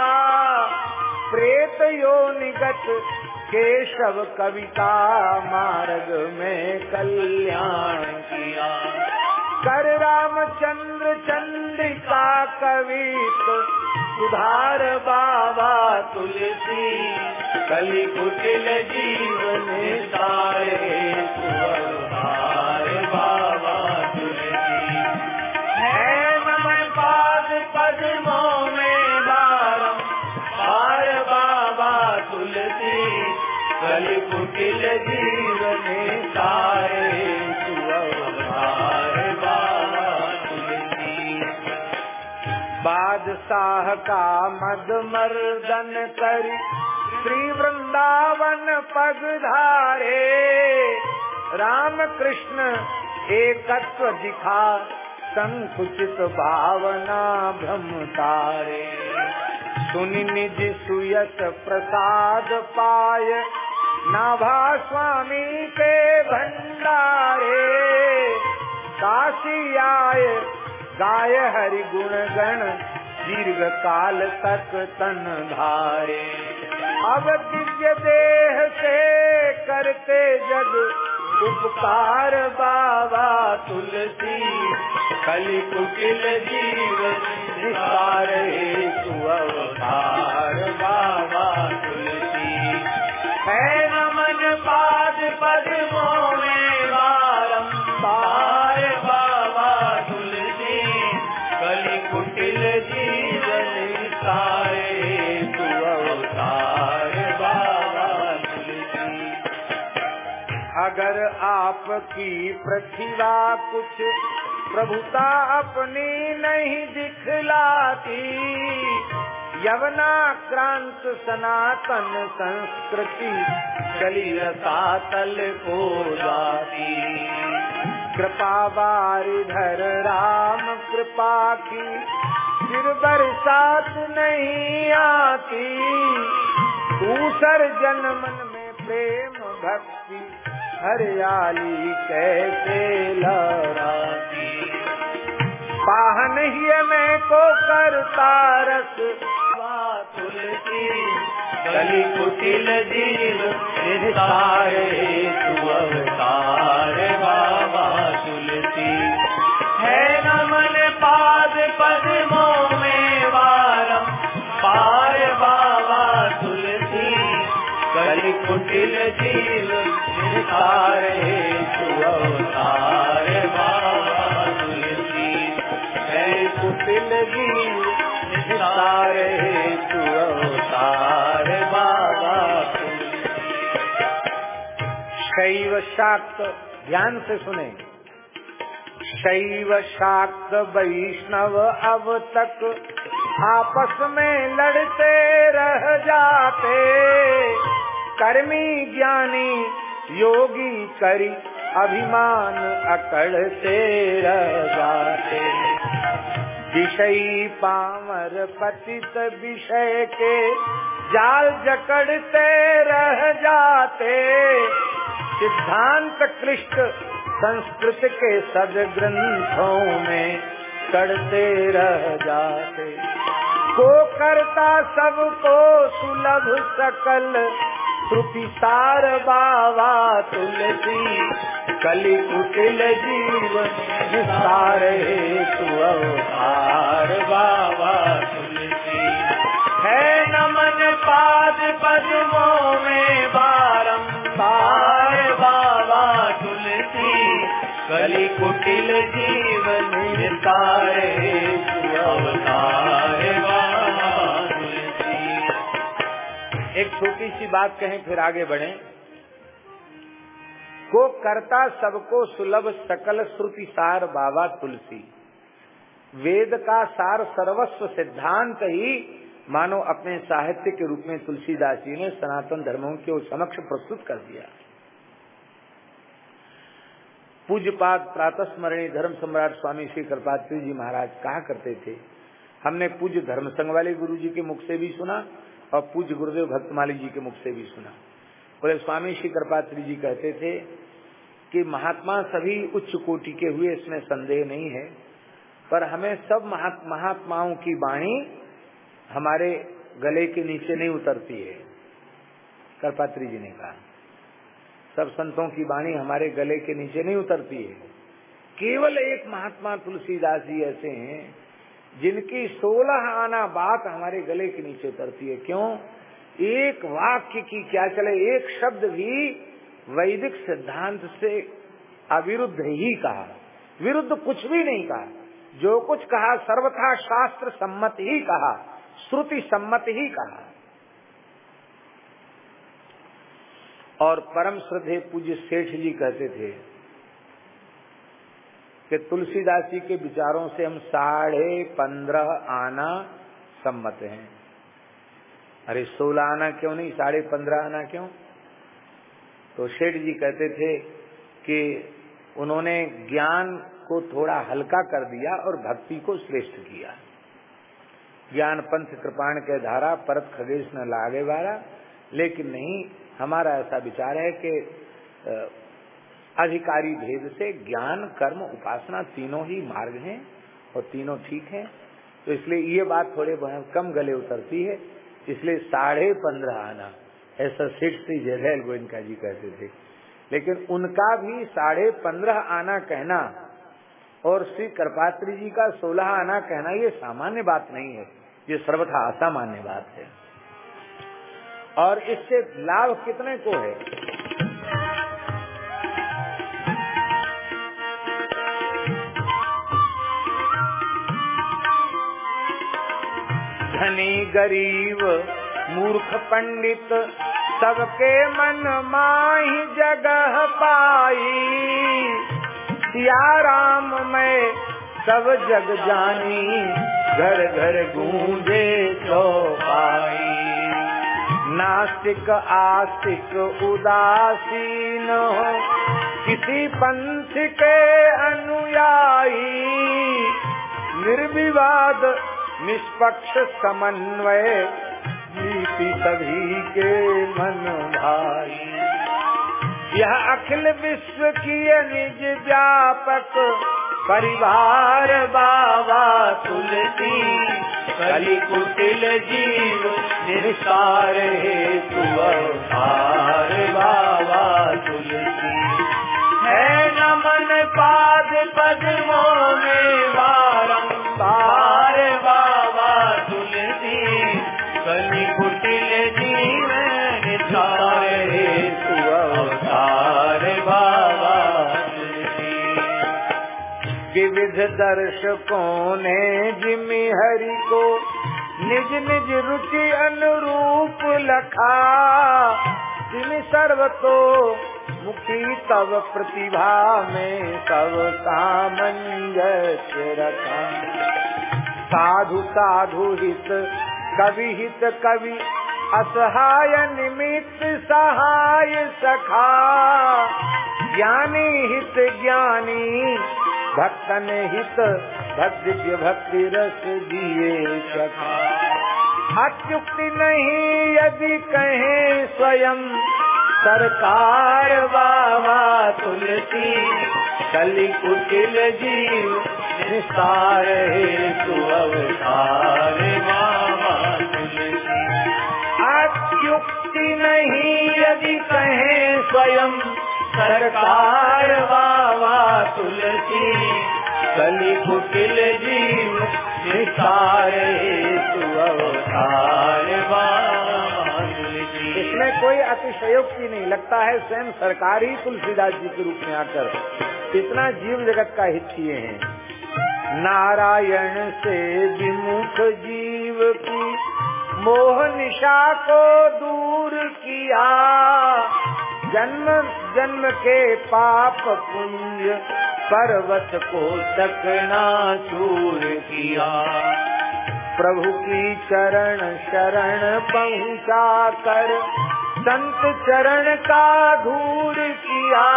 प्रेत योनिगत केशव कविता मार्ग में कल्याण किया। कर रामचंद्र चंद्रिका कवित सुधार बाबा तुलसी, कली कुटिल जीवन सारे सुधार बादशाह का मद मर्दन कर। श्री वृंदावन पग धारे। राम कृष्ण एकत्व दिखा, संकुचित भावना भ्रम तारे। सुन निज सुयस प्रसाद पाय, नाभा स्वामी के भंडारे। काशी आए, गाय हरि गुण गण दीर्घ काल तक तन धारे। अब दिव्य देह से करते जग उपकार बाबा तुलसी। कलि कुटिल जीव निसार हेतु अवतार बाबा प्रतिभा कुछ प्रभुता अपनी नहीं दिखलाती। यवना क्रांत सनातन संस्कृति चली रसातल को जाती। कृपा बारिधर राम कृपा की, फिर बरसात नहीं आती। दूसर मन में प्रेम भक्ति हरियाली कैसे लहराती? पाहन ही में को करता रस तुलसी कली कुटिल जीव तू अवतार बाबा तुलसी। है नमन पाद पद्मों में वारम। पार बाबा तुलसी कली कुटिल जीव शैव शाक्त, ध्यान से सुने। शैव शाक्त वैष्णव अब तक आपस में लड़ते रह जाते। कर्मी ज्ञानी योगी करी अभिमान अकड़ते रह जाते विषयी पामर पतित विषय के जाल जकड़ते रह जाते। सिद्धांत कृष्ण संस्कृत के सद ग्रंथों में करते रह जाते। को करता सबको सुलभ सकल श्रुति सार बाबा तुलसी, कलि कुटिल जीवन, सार हेतु बाबा तुलसी। है नमन पाद पद्मों में बारंबार बाबा तुलसी, कलि कुटिल जीवन, सार हेतु एक छोटी सी बात कहें, फिर आगे बढ़े। को करता सबको सुलभ सकल श्रुति सार बाबा तुलसी। वेद का सार सर्वस्व सिद्धांत ही मानो अपने साहित्य के रूप में तुलसीदास जी ने सनातन धर्मों के समक्ष प्रस्तुत कर दिया। पूज्यपाद प्रातः स्मरणीय धर्म सम्राट स्वामी श्री कृपात्री जी महाराज कहा करते थे, हमने पूज्य धर्म संघ वाले गुरु जी के मुख से भी सुना और पूज्य गुरुदेव भक्तमाली जी के मुख से भी सुना। बोले, स्वामी श्री कृपात्री जी कहते थे कि महात्मा सभी उच्च कोटि के हुए, इसमें संदेह नहीं है, पर हमें सब महात्माओं की वाणी हमारे गले के नीचे नहीं उतरती है। कर्पात्री जी ने कहा, सब संतों की वाणी हमारे गले के नीचे नहीं उतरती है। केवल एक महात्मा तुलसीदास जी ऐसे हैं जिनकी सोलह आना बात हमारे गले के नीचे उतरती है। क्यों? एक वाक्य की क्या चले? एक शब्द भी वैदिक सिद्धांत से अविरुद्ध ही कहा। विरुद्ध कुछ भी नहीं कहा। जो कुछ कहा, सर्वथा शास्त्र सम्मत ही कहा, श्रुति सम्मत ही कहा। और परम श्रद्धे पूज्य सेठ जी कहते थे कि तुलसीदास जी के विचारों से हम साढ़े पंद्रह आना सम्मत हैं। अरे सोलह आना क्यों नहीं? साढ़े पंद्रह आना क्यों? तो शेठ जी कहते थे कि उन्होंने ज्ञान को थोड़ा हल्का कर दिया और भक्ति को श्रेष्ठ किया। ज्ञान पंथ कृपाण के धारा, परत खगेश न लागे वाला। लेकिन नहीं, हमारा ऐसा विचार है कि अधिकारी भेद से ज्ञान, कर्म, उपासना तीनों ही मार्ग हैं और तीनों ठीक हैं। तो इसलिए ये बात थोड़े बहुत कम गले उतरती है। इसलिए साढ़े पंद्रह आना, ऐसा सेठ श्री जयदयाल गोयनका जी कहते थे। लेकिन उनका भी साढ़े पंद्रह आना कहना और श्री कृपात्री जी का सोलह आना कहना ये सामान्य बात नहीं है। ये सर्वथा असामान्य बात है। और इससे लाभ कितने को है? धनी गरीब, मूर्ख पंडित, सबके मन माही जगह पाई। सिया राम में सब जग जानी, घर घर गूंजे चौपाई नास्तिक आस्तिक उदासीन हो, किसी पंथ के अनुयायी। निर्विवाद निष्पक्ष समन्वय, नीति सभी के मन भाई यह अखिल विश्व की निज व्यापक परिवार बाबा तुलसी कली कुटिल जीव निस्तार हेतु अवतार बाबा तुलसी। है नमन पाद पद्मों में विविध दर्शकों ने जिमी हरि को निज निज रुचि अनुरूप लखा। जिम सर्वतो मुखी तब प्रतिभा में सब सामंजस्य रखा। साधु साधु हित, कवि हित, कवि असहाय निमित्त सहाय सखा। ज्ञानी हित ज्ञानी भक्तन हित भक्ति भक्ति रस दिए सखा। अत्युक्ति नहीं यदि कहे स्वयं, सरकार बाबा तुलसी, कली कुटिल जीव, निस्तार हेतु अवतार बाबा अत्युक्ति नहीं यदि कहे स्वयं। सरकार बाबा तुलसी, कली कुटिल जीव निसार हेतु इसमें कोई अतिशयोक्ति नहीं, लगता है स्वयं सरकार ही तुलसीदास जी के रूप में आकर इतना जीव जगत का हित किए हैं। नारायण से विमुख जीव की मोह निशा को दूर किया। जन्म जन्म के पाप पुंज पर्वत को तकना चूर किया। प्रभु की चरण शरण पहुँचा कर संत चरण का धूर किया।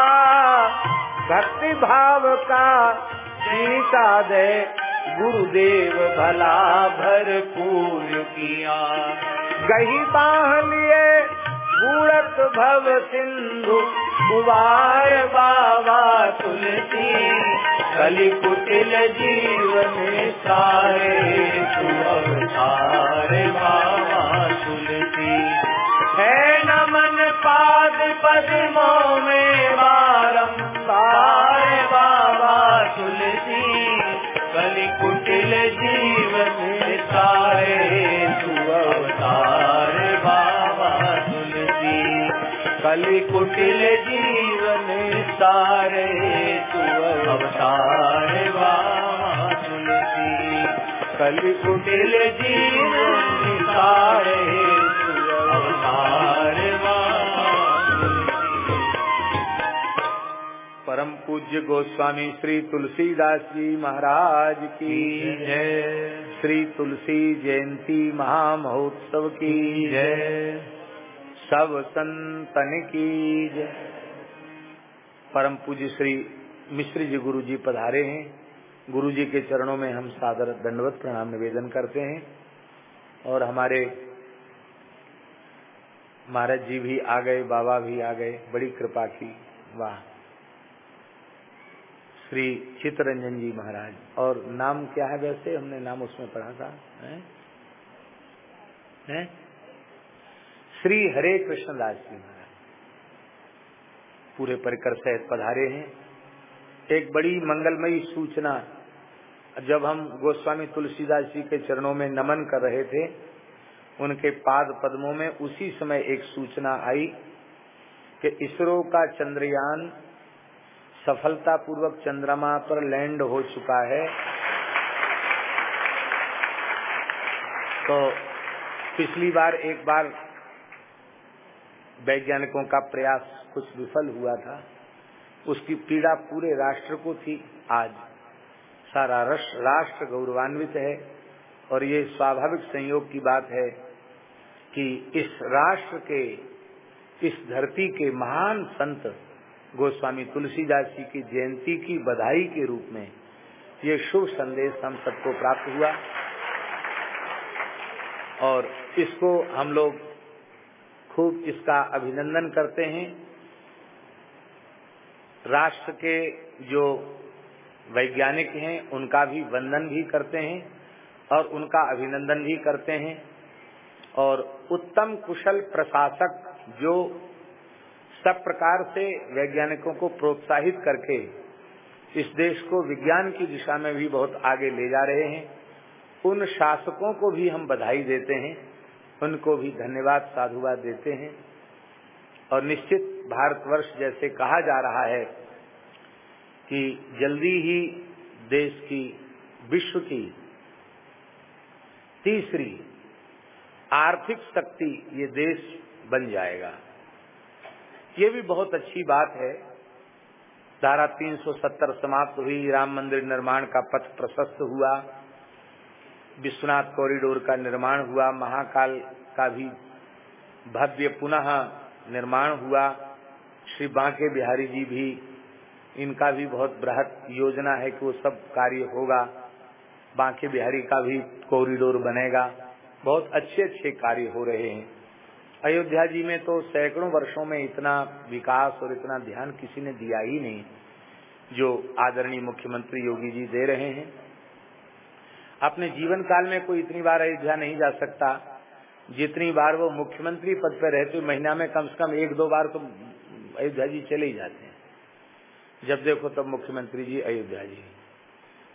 भक्ति भाव का सीता दे गुरुदेव भला भरपूर किया। गही बाह लिए बूढ़त भव सिंधु कुवार बाबा तुलसी, कली कुटिल जीवन सारे अवतार बाबा तुलसी। है नमन पाद पद्मों में कुटिल जीवन सारे अवतार बाबा तुलसी। कली कुटिल जीवन सारे तू अवतार तुलसी। कली कुटिल जीवन सारे तू अवतार पूज्य गोस्वामी श्री तुलसीदास जी महाराज की जय। श्री तुलसी जयंती महामहोत्सव की जय। सब संतन की जय। परम पूज्य श्री मिश्र जी गुरु जी पधारे हैं। गुरु जी के चरणों में हम सादर दंडवत प्रणाम निवेदन करते हैं। और हमारे महाराज जी भी आ गए, बाबा भी आ गए, बड़ी कृपा की। वाह। श्री चित्ररंजन जी महाराज। और नाम क्या है वैसे? हमने नाम उसमें पढ़ा था। है? है? श्री हरे कृष्ण दास जी महाराज। पूरे परिकर सहित पधारे हैं। एक बड़ी मंगलमयी सूचना। जब हम गोस्वामी तुलसीदास जी के चरणों में नमन कर रहे थे, उनके पाद पद्मों में उसी समय एक सूचना आई कि इसरो का चंद्रयान सफलतापूर्वक चंद्रमा पर लैंड हो चुका है। तो पिछली बार एक बार वैज्ञानिकों का प्रयास कुछ विफल हुआ था। उसकी पीड़ा पूरे राष्ट्र को थी। आज सारा राष्ट्र गौरवान्वित है और ये स्वाभाविक संयोग की बात है कि इस राष्ट्र के, इस धरती के महान संत गोस्वामी तुलसीदास जी की जयंती की बधाई के रूप में ये शुभ संदेश हम सबको प्राप्त हुआ। और इसको हम लोग खूब इसका अभिनंदन करते हैं। राष्ट्र के जो वैज्ञानिक हैं, उनका भी वंदन भी करते हैं और उनका अभिनंदन भी करते हैं। और उत्तम कुशल प्रशासक जो सब प्रकार से वैज्ञानिकों को प्रोत्साहित करके इस देश को विज्ञान की दिशा में भी बहुत आगे ले जा रहे हैं। उन शासकों को भी हम बधाई देते हैं, उनको भी धन्यवाद, साधुवाद देते हैं। और निश्चित भारतवर्ष जैसे कहा जा रहा है कि जल्दी ही देश की, विश्व की तीसरी आर्थिक शक्ति ये देश बन जाएगा। ये भी बहुत अच्छी बात है। धारा 370 समाप्त हुई, राम मंदिर निर्माण का पथ प्रशस्त हुआ, विश्वनाथ कॉरिडोर का निर्माण हुआ, महाकाल का भी भव्य पुनः निर्माण हुआ, श्री बांके बिहारी जी भी, इनका भी बहुत बृहद योजना है कि वो सब कार्य होगा, बांके बिहारी का भी कॉरिडोर बनेगा। बहुत अच्छे अच्छे कार्य हो रहे हैं। अयोध्या जी में तो सैकड़ों वर्षों में इतना विकास और इतना ध्यान किसी ने दिया ही नहीं, जो आदरणीय मुख्यमंत्री योगी जी दे रहे हैं। अपने जीवन काल में कोई इतनी बार अयोध्या नहीं जा सकता, जितनी बार वो मुख्यमंत्री पद पर रहते महीना में कम से कम एक दो बार तो अयोध्या जी चले ही जाते हैं। जब देखो तब मुख्यमंत्री जी अयोध्या जी।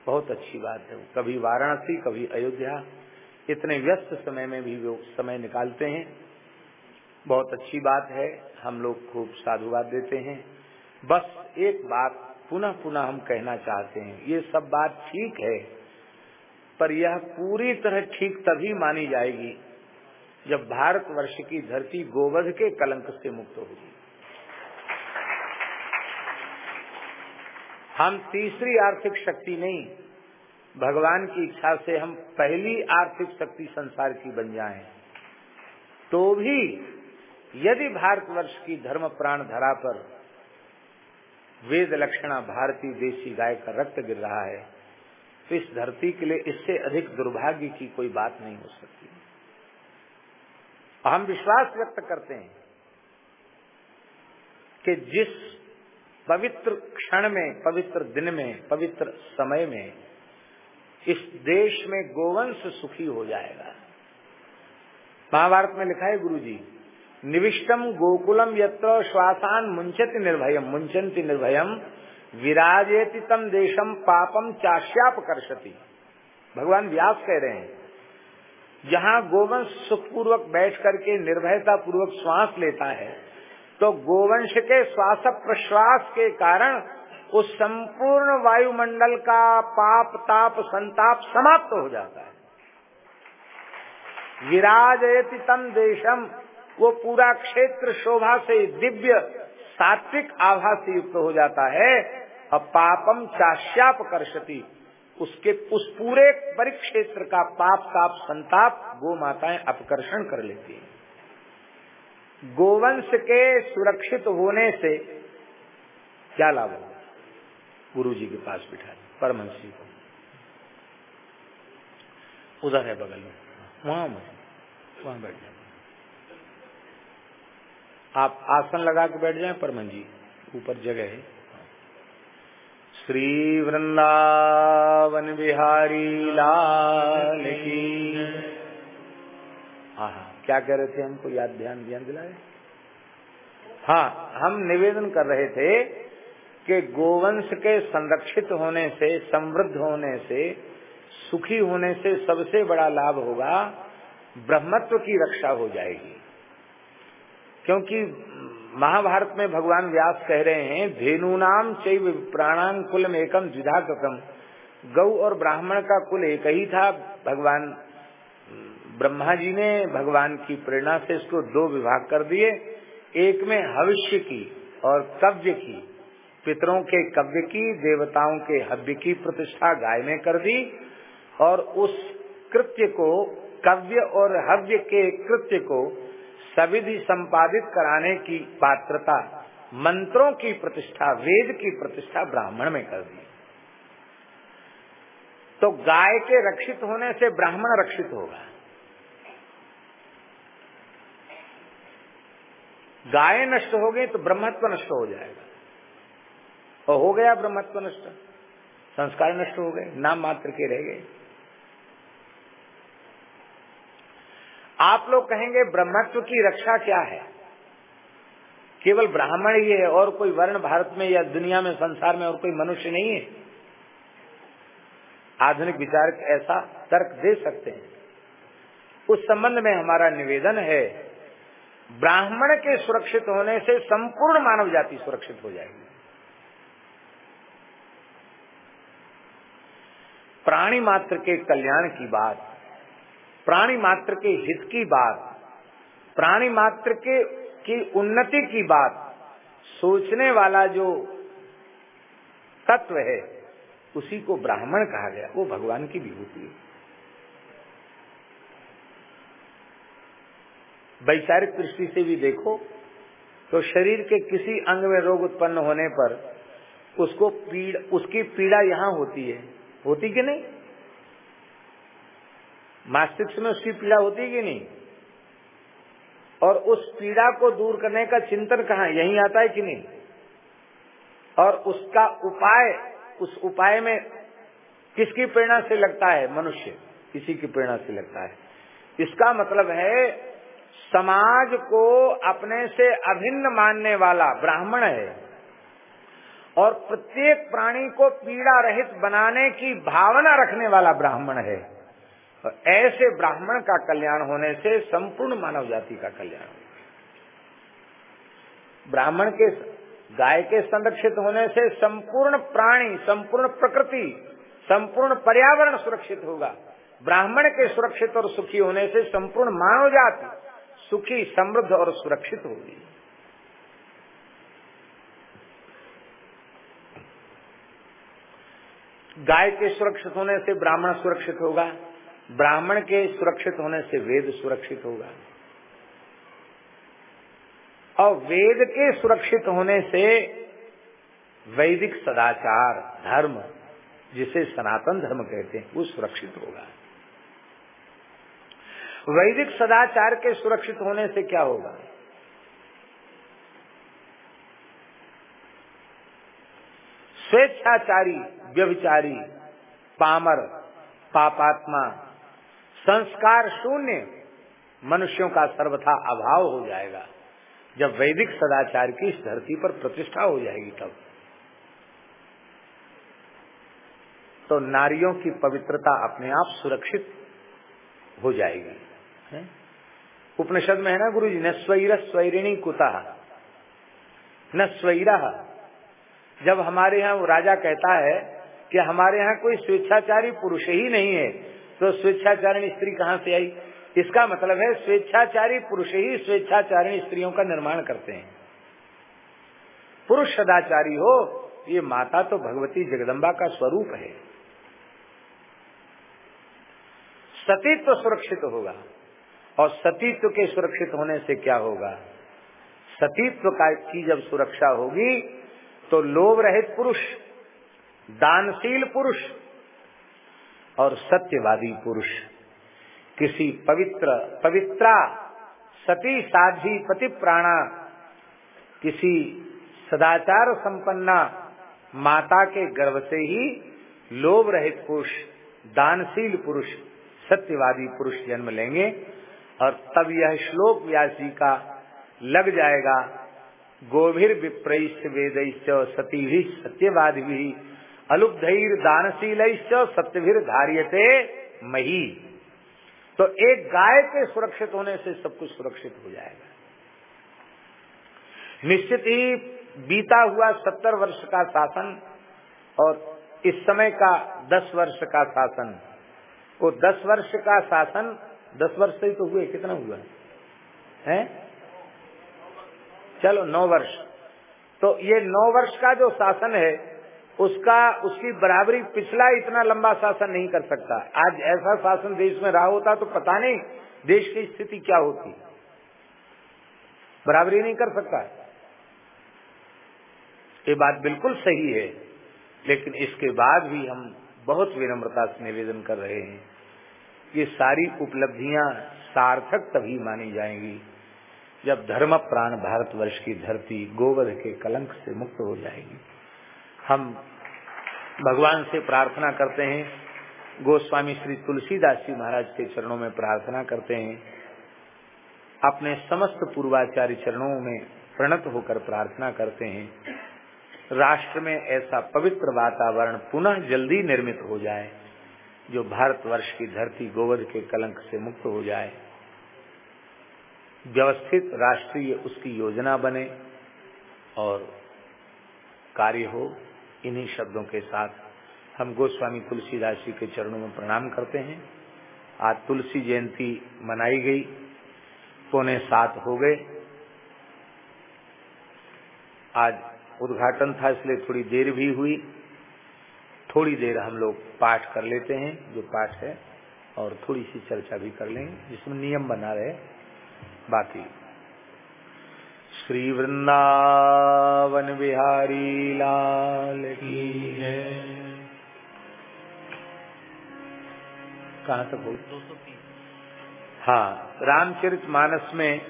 बहुत अच्छी बात है कभी वाराणसी, कभी अयोध्या। इतने व्यस्त समय में भी वो समय निकालते हैं। बहुत अच्छी बात है, हम लोग खूब साधुवाद देते हैं। बस एक बात पुनः पुनः हम कहना चाहते हैं, ये सब बात ठीक है, पर यह पूरी तरह ठीक तभी मानी जाएगी जब भारतवर्ष की धरती गोवध के कलंक से मुक्त होगी। हम तीसरी आर्थिक शक्ति नहीं, भगवान की इच्छा से हम पहली आर्थिक शक्ति संसार की बन जाएँ। तो भी यदि भारतवर्ष की धर्म प्राण धरा पर वेद लक्षणा भारतीय देशी गाय का रक्त गिर रहा है तो इस धरती के लिए इससे अधिक दुर्भाग्य की कोई बात नहीं हो सकती। हम विश्वास व्यक्त करते हैं कि जिस पवित्र क्षण में, पवित्र दिन में, पवित्र समय में इस देश में गोवंश सुखी हो जाएगा। महाभारत में लिखा है गुरु जी निविष्टम गोकुलम यत्र श्वासान मुंचति निर्भयम मुंचंति निर्भयम विराजेति तम देशम पापम चाश्याप करशति भगवान व्यास कह रहे हैं, जहाँ गोवंश सुखपूर्वक बैठ करके निर्भयता पूर्वक श्वास लेता है तो गोवंश के श्वास प्रश्वास के कारण उस संपूर्ण वायुमंडल का पाप, ताप, संताप समाप्त तो हो जाता है। विराजयति तम देशम वो पूरा क्षेत्र शोभा से दिव्य सात्विक आभा से युक्त हो जाता है। और पापम चाश्याप करशती उसके, उस पूरे परिक्षेत्र का पाप ताप संताप, गो माताएँ अपकर्षण कर लेती हैं। गोवंश के सुरक्षित होने से क्या लाभ होगा? गुरु जी के पास बिठा परमहंस जी को। उधर है बगल में। वहाँ वहाँ बैठ जाए आप आसन लगा के बैठ जाए परमन जी ऊपर जगह है। श्री वृंदावन बिहारी लाल की। हाँ क्या कह रहे थे हमको याद, ध्यान ध्यान दिलाए? हाँ हम निवेदन कर रहे थे कि गोवंश के संरक्षित होने से, समृद्ध होने से, सुखी होने से सबसे बड़ा लाभ होगा, ब्रह्मत्व की रक्षा हो जाएगी। क्योंकि महाभारत में भगवान व्यास कह रहे हैं धेनु नाम चैव कुल में एकम द्विधा कृतम गौ और ब्राह्मण का कुल एक ही था, भगवान, ब्रह्मा जी ने भगवान की प्रेरणा से इसको दो विभाग कर दिए, एक में हविष्य की और कव्य की। पितरों के कव्य की, देवताओं के हव्य की प्रतिष्ठा गाय में कर दी, और उस कृत्य को, कव्य और हव्य के कृत्य को सविधि संपादित कराने की पात्रता, मंत्रों की प्रतिष्ठा, वेद की प्रतिष्ठा ब्राह्मण में कर दी। तो गाय के रक्षित होने से ब्राह्मण रक्षित होगा। गाय नष्ट हो गई तो ब्रह्मत्व नष्ट हो जाएगा। और हो गया ब्रह्मत्व नष्ट। संस्कार नष्ट हो गए, नाम मात्र के रह गए। आप लोग कहेंगे, ब्रह्मत्व की रक्षा क्या है? केवल ब्राह्मण ही है और कोई वर्ण भारत में या दुनिया में, संसार में और कोई मनुष्य नहीं है। आधुनिक विचार ऐसा तर्क दे सकते हैं। उस संबंध में हमारा निवेदन है, ब्राह्मण के सुरक्षित होने से संपूर्ण मानव जाति सुरक्षित हो जाएगी। प्राणी मात्र के कल्याण की बात प्राणी मात्र के हित की बात, प्राणी मात्र के, की उन्नति की बात सोचने वाला जो तत्व है, उसी को ब्राह्मण कहा गया। वो भगवान की विभूति है। वैचारिक दृष्टि से भी देखो तो शरीर के किसी अंग में रोग उत्पन्न होने पर उसको पीड़, उसकी पीड़ा यहाँ होती है। होती कि नहीं? मस्तिष्क में उसकी पीड़ा होती कि नहीं? और उस पीड़ा को दूर करने का चिंतन कहा? यही आता है कि नहीं? और उसका उपाय, उस उपाय में किसकी प्रेरणा से लगता है? मनुष्य, किसी की प्रेरणा से लगता है। इसका मतलब है, समाज को अपने से अभिन्न मानने वाला ब्राह्मण है और प्रत्येक प्राणी को पीड़ा रहित बनाने की भावना रखने वाला ब्राह्मण है। तो ऐसे ब्राह्मण का कल्याण होने से संपूर्ण मानव जाति का कल्याण ब्राह्मण के गाय के संरक्षित होने से संपूर्ण प्राणी, संपूर्ण प्रकृति, संपूर्ण पर्यावरण सुरक्षित होगा। ब्राह्मण के सुरक्षित और सुखी होने से संपूर्ण मानव जाति सुखी, समृद्ध और सुरक्षित होगी। गाय के सुरक्षित होने से ब्राह्मण सुरक्षित होगा। ब्राह्मण के सुरक्षित होने से वेद सुरक्षित होगा। और वेद के सुरक्षित होने से वैदिक सदाचार, धर्म, जिसे सनातन धर्म कहते हैं, वो सुरक्षित होगा। वैदिक सदाचार के सुरक्षित होने से क्या होगा? स्वेच्छाचारी, व्यभिचारी, पामर, पापात्मा संस्कार शून्य, मनुष्यों का सर्वथा अभाव हो जाएगा। जब वैदिक सदाचार की इस धरती पर प्रतिष्ठा हो जाएगी तब। तो नारियों की पवित्रता अपने आप सुरक्षित हो जाएगी। उपनिषद में है ना गुरु जी न स्वैर स्वैरिणी कुता, न स्वैरा। जब हमारे यहाँ राजा कहता है कि हमारे यहाँ कोई स्वेच्छाचारी पुरुष ही नहीं है तो स्वेच्छाचारिणी स्त्री कहाँ से आई? इसका मतलब है स्वेच्छाचारी पुरुष ही स्वेच्छाचारिणी स्त्रियों का निर्माण करते हैं। पुरुष सदाचारी हो, ये माता तो भगवती जगदम्बा का स्वरूप है। सतीत्व तो सुरक्षित होगा। और सतीत्व के सुरक्षित होने से क्या होगा? सतीत्व का की जब सुरक्षा होगी तो लोभ रहित पुरुष, दानशील पुरुष और सत्यवादी पुरुष। किसी पवित्र, पवित्रा, सती साधी पति प्राणा, किसी सदाचार संपन्ना माता के गर्भ से ही लोभ रहित पुरुष, दानशील पुरुष, सत्यवादी पुरुष जन्म लेंगे और तब यह श्लोक व्यास का लग जाएगा गोभीर विप्रैश्च वेद सती भी सत्यवादी भी अलुब्धर दानशील सत्यभिर धारियते मही। तो एक गाय के सुरक्षित होने से सब कुछ सुरक्षित हो जाएगा। निश्चित ही बीता हुआ सत्तर वर्ष का शासन और इस समय का दस वर्ष का शासन, वो दस वर्ष का शासन, दस वर्ष से ही तो हुए, कितना हुआ? है? चलो, नौ वर्ष। तो ये नौ वर्ष का जो शासन है उसका, उसकी बराबरी पिछला इतना लंबा शासन नहीं कर सकता। आज ऐसा शासन देश में रहा होता तो पता नहीं देश की स्थिति क्या होती। बराबरी नहीं कर सकता। ये बात बिल्कुल सही है, लेकिन इसके बाद भी हम बहुत विनम्रता से निवेदन कर रहे हैं ये सारी उपलब्धियाँ सार्थक तभी मानी जाएँगी जब धर्म प्राण भारतवर्ष की धरती गोवध के कलंक से मुक्त हो जाएगी। हम भगवान से प्रार्थना करते हैं। गोस्वामी श्री तुलसीदास जी महाराज के चरणों में प्रार्थना करते हैं। अपने समस्त पूर्वाचार्य चरणों में प्रणत होकर प्रार्थना करते हैं। राष्ट्र में ऐसा पवित्र वातावरण पुनः जल्दी निर्मित हो जाए, जो भारतवर्ष की धरती गोवध के कलंक से मुक्त हो जाए। व्यवस्थित राष्ट्रीय उसकी योजना बने और कार्य हो। इन्हीं शब्दों के साथ हम गोस्वामी तुलसीदास जी के चरणों में प्रणाम करते हैं। आज तुलसी जयंती मनाई गई, पौने सात हो गए। आज उद्घाटन था, इसलिए थोड़ी देर भी हुई। थोड़ी देर हम लोग पाठ कर लेते हैं, जो पाठ है, और थोड़ी सी चर्चा भी कर लेंगे, जिसमें नियम बना रहे बाकी। श्री वृंदावन बिहारी लाल की है कहाँ तक हो? हाँ रामचरित मानस में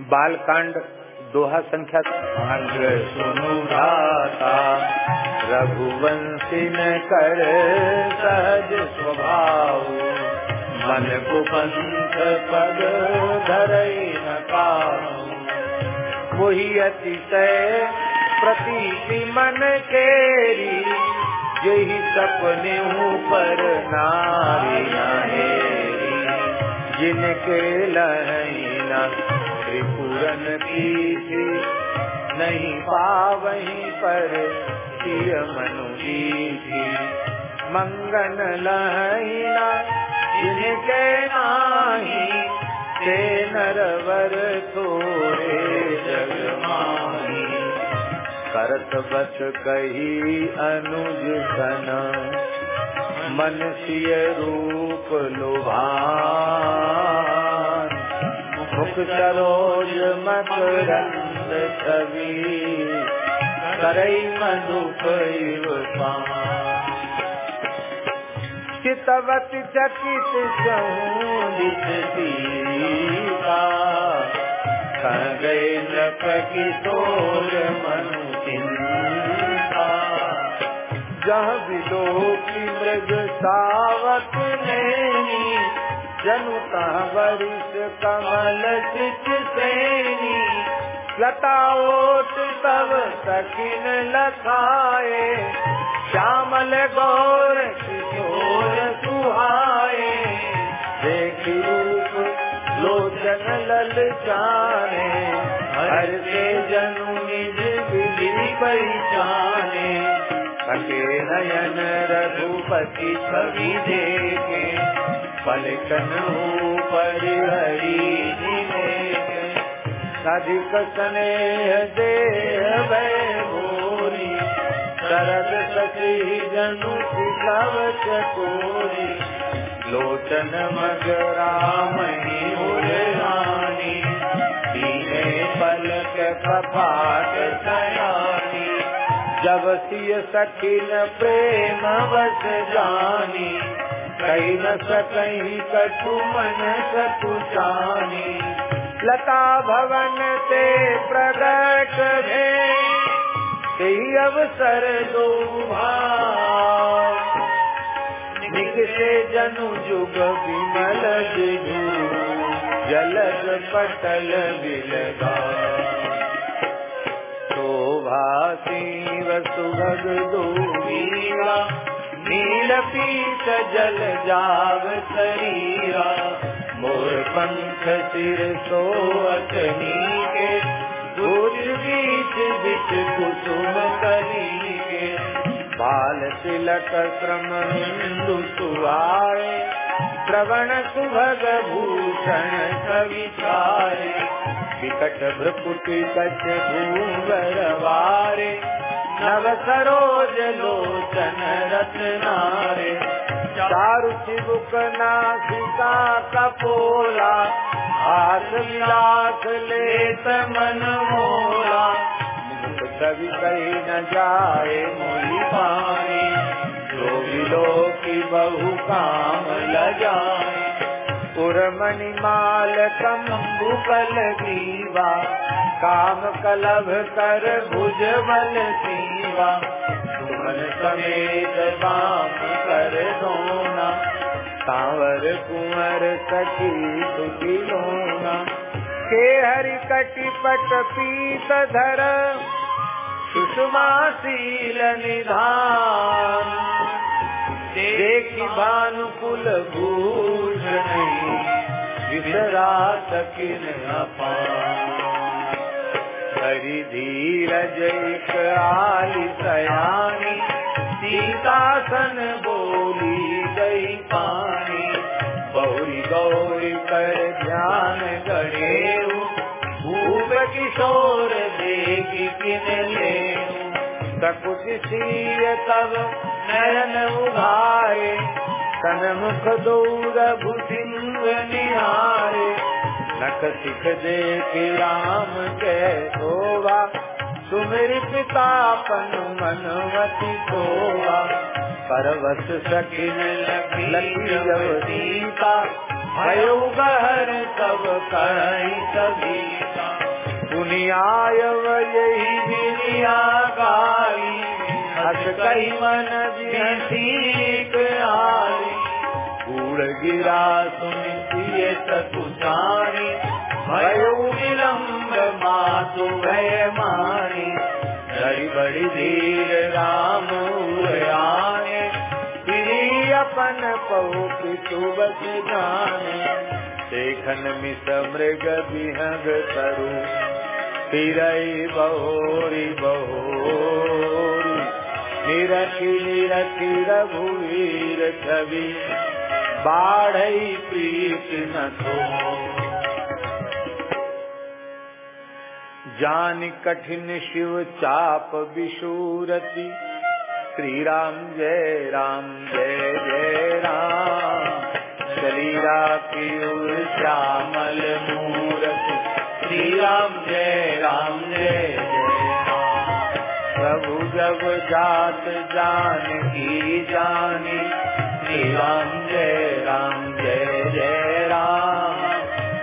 बालकांड दोहा संख्या सुनु राता रघुवंशी न कर सहज स्वभाव। मन को पंथ पद धर न वही अतिशय प्रतीति मन केरी, यही सपने पर नारी जिनके लहना त्रिपुरन थी नहीं पावही पर सिय मनु थी मंगन लहना जिनके नाही ते नरवर थोड़े जगमाही करत बस कही अनुज सन मन रूप लोभान। मुख सरोज मकरंद छवि करई मधुप चितवत चकित सऊदित सीता गए नृप किशोर मनु चिंता जह विदो की मृग सावक नैनी जनुता वरिष कमल चित सेनी। लताओट तब सकिन लखाए, श्यामल गौर लल जाने हर से जनु विधि पहचाने। कटे नयन रघुपति छवि देखे पलकन ऊपर हरी अधिक स्नेह देह भोरी शरद सखी जनु शिव चकोरी। लोचन मगराम रानी दीने पलक कपाट सयानी जब सिय सखिन प्रेम बस जानी, कही न सकही कछु मन सकुचानी लता भवन से प्रगट भे अवसर दो निकसे जनु जुग विमल जलद पटल बिलगा। शोभा शिव सुभग दूरीरा नील पीत जल जाग शरीरा। मोर पंख सिर सोअत नीके गुज बीच बिच कुसुम करी के बाल तिलक श्रम हिंदु सुहाए श्रवण सुभग भूषण कविचारे विकट भ्रपुटी कच भूवर वारे, नव सरोज लोचन रत्नारे चारु चिबुक नासिका कपोला, हाथ विलास लेत मन मोला। कवि कही न जाए मोहि पानी, जो विलो की बहु काम लजाए। माल दीवा काम कलभ कर भुज बल सीवा समेत बाम कर दोना सांवर कुंवर सखी सुखी लोना के हरि कटि पट पीत धर सुषमा शील निधान देखी भानुकुल भूषण विसरा सकिन हरि धीरज एक आली सयानी, सीतासन बोली गई पानी। बहुरी गौरी कर ध्यान गणे भूप किशोर देगी किन ले तब नयन उभारे तन मुख दूर भूसिंह निहारे। नख सिख देख राम के शोभा। सुमिर पितापन मनवती शोभा। परवत सकिन लखी सीता। भयो गहर सब कई सभीता पुनियाय यही बिरिया गाई। हस कई मन सीख आई कूड़ गिरा सुनिए सतुचानी भयो विलम्ब मातु भय मानी। बड़ी बड़ी धीर राम आने। फिरी अपन पहु पितु बस जाने। देखन मिस मृग बिहंग तरु। फिरई बहोरी बहोरी निरखी निरखी रघुवीर छवि बाढ़ प्रीत न थो जान कठिन शिव चाप विशूरति श्री राम जय राम, जय जय राम। शरीरा की श्यामल मूरति श्री राम जय राम, जय प्रभु जब जात जान की जानी श्री राम जय राम, जय जय राम।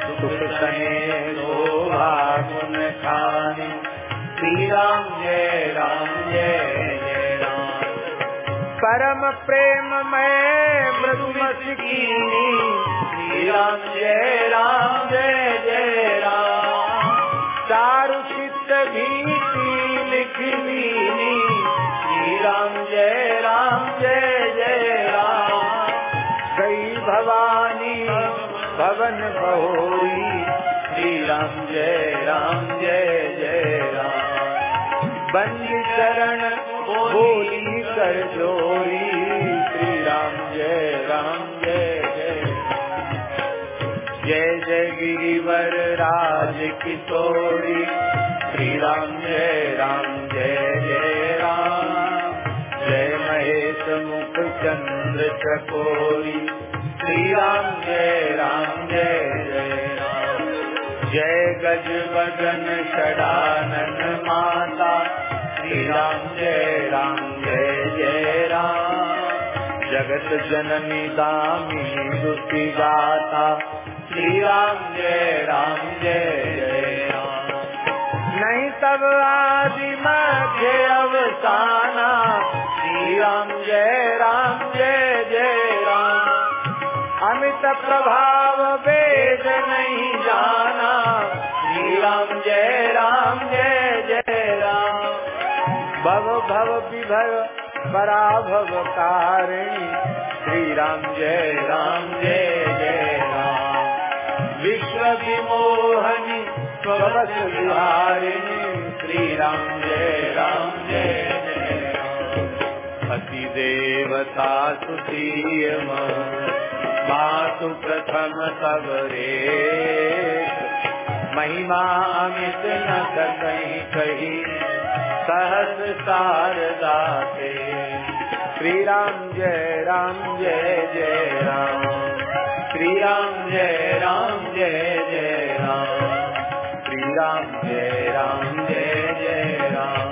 सुख सने शोभा गुण खानी श्री राम जय राम, जय जय राम। परम प्रेम मैं मृदुमस श्री राम जय राम, जय जय राम। चारु चित्त भीति भवन बहोरी श्री राम जय राम जय जय राम। बंदी चरण बोली कर जोरी श्री राम जय राम जय जय जय जय गिरिवर राज किशोरी श्री राम जय राम जय जय राम। जय महेश मुख चंद्र चकोरी। श्री राम जय राम जय जय राम। जय गज बदन षडानन माता श्री राम जय राम, जय जय राम। जगत जननी दामिनी दुति गाता श्री राम जय राम, जय जय राम। नहीं तब आदि मध्य अवसाना श्री राम जय राम जय जय प्रभाव वेद नहीं जाना। श्री राम जय राम, जय जय राम। भव भव विभव पराभव कारिणी श्री राम जय राम, जय जय राम। विश्व विमोहनी स्वस विहारिणी श्री राम जय राम, जय जय अति देवता सुतीय मातु प्रथम सबरे महिमा अमित न कहीं कही, सहस शारदा के श्री राम जय राम जय जय राम। श्री राम जय राम जय जय राम। श्री राम जय राम जय जय राम।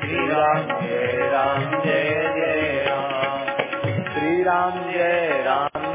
श्री राम जय राम जय जय राम। श्री राम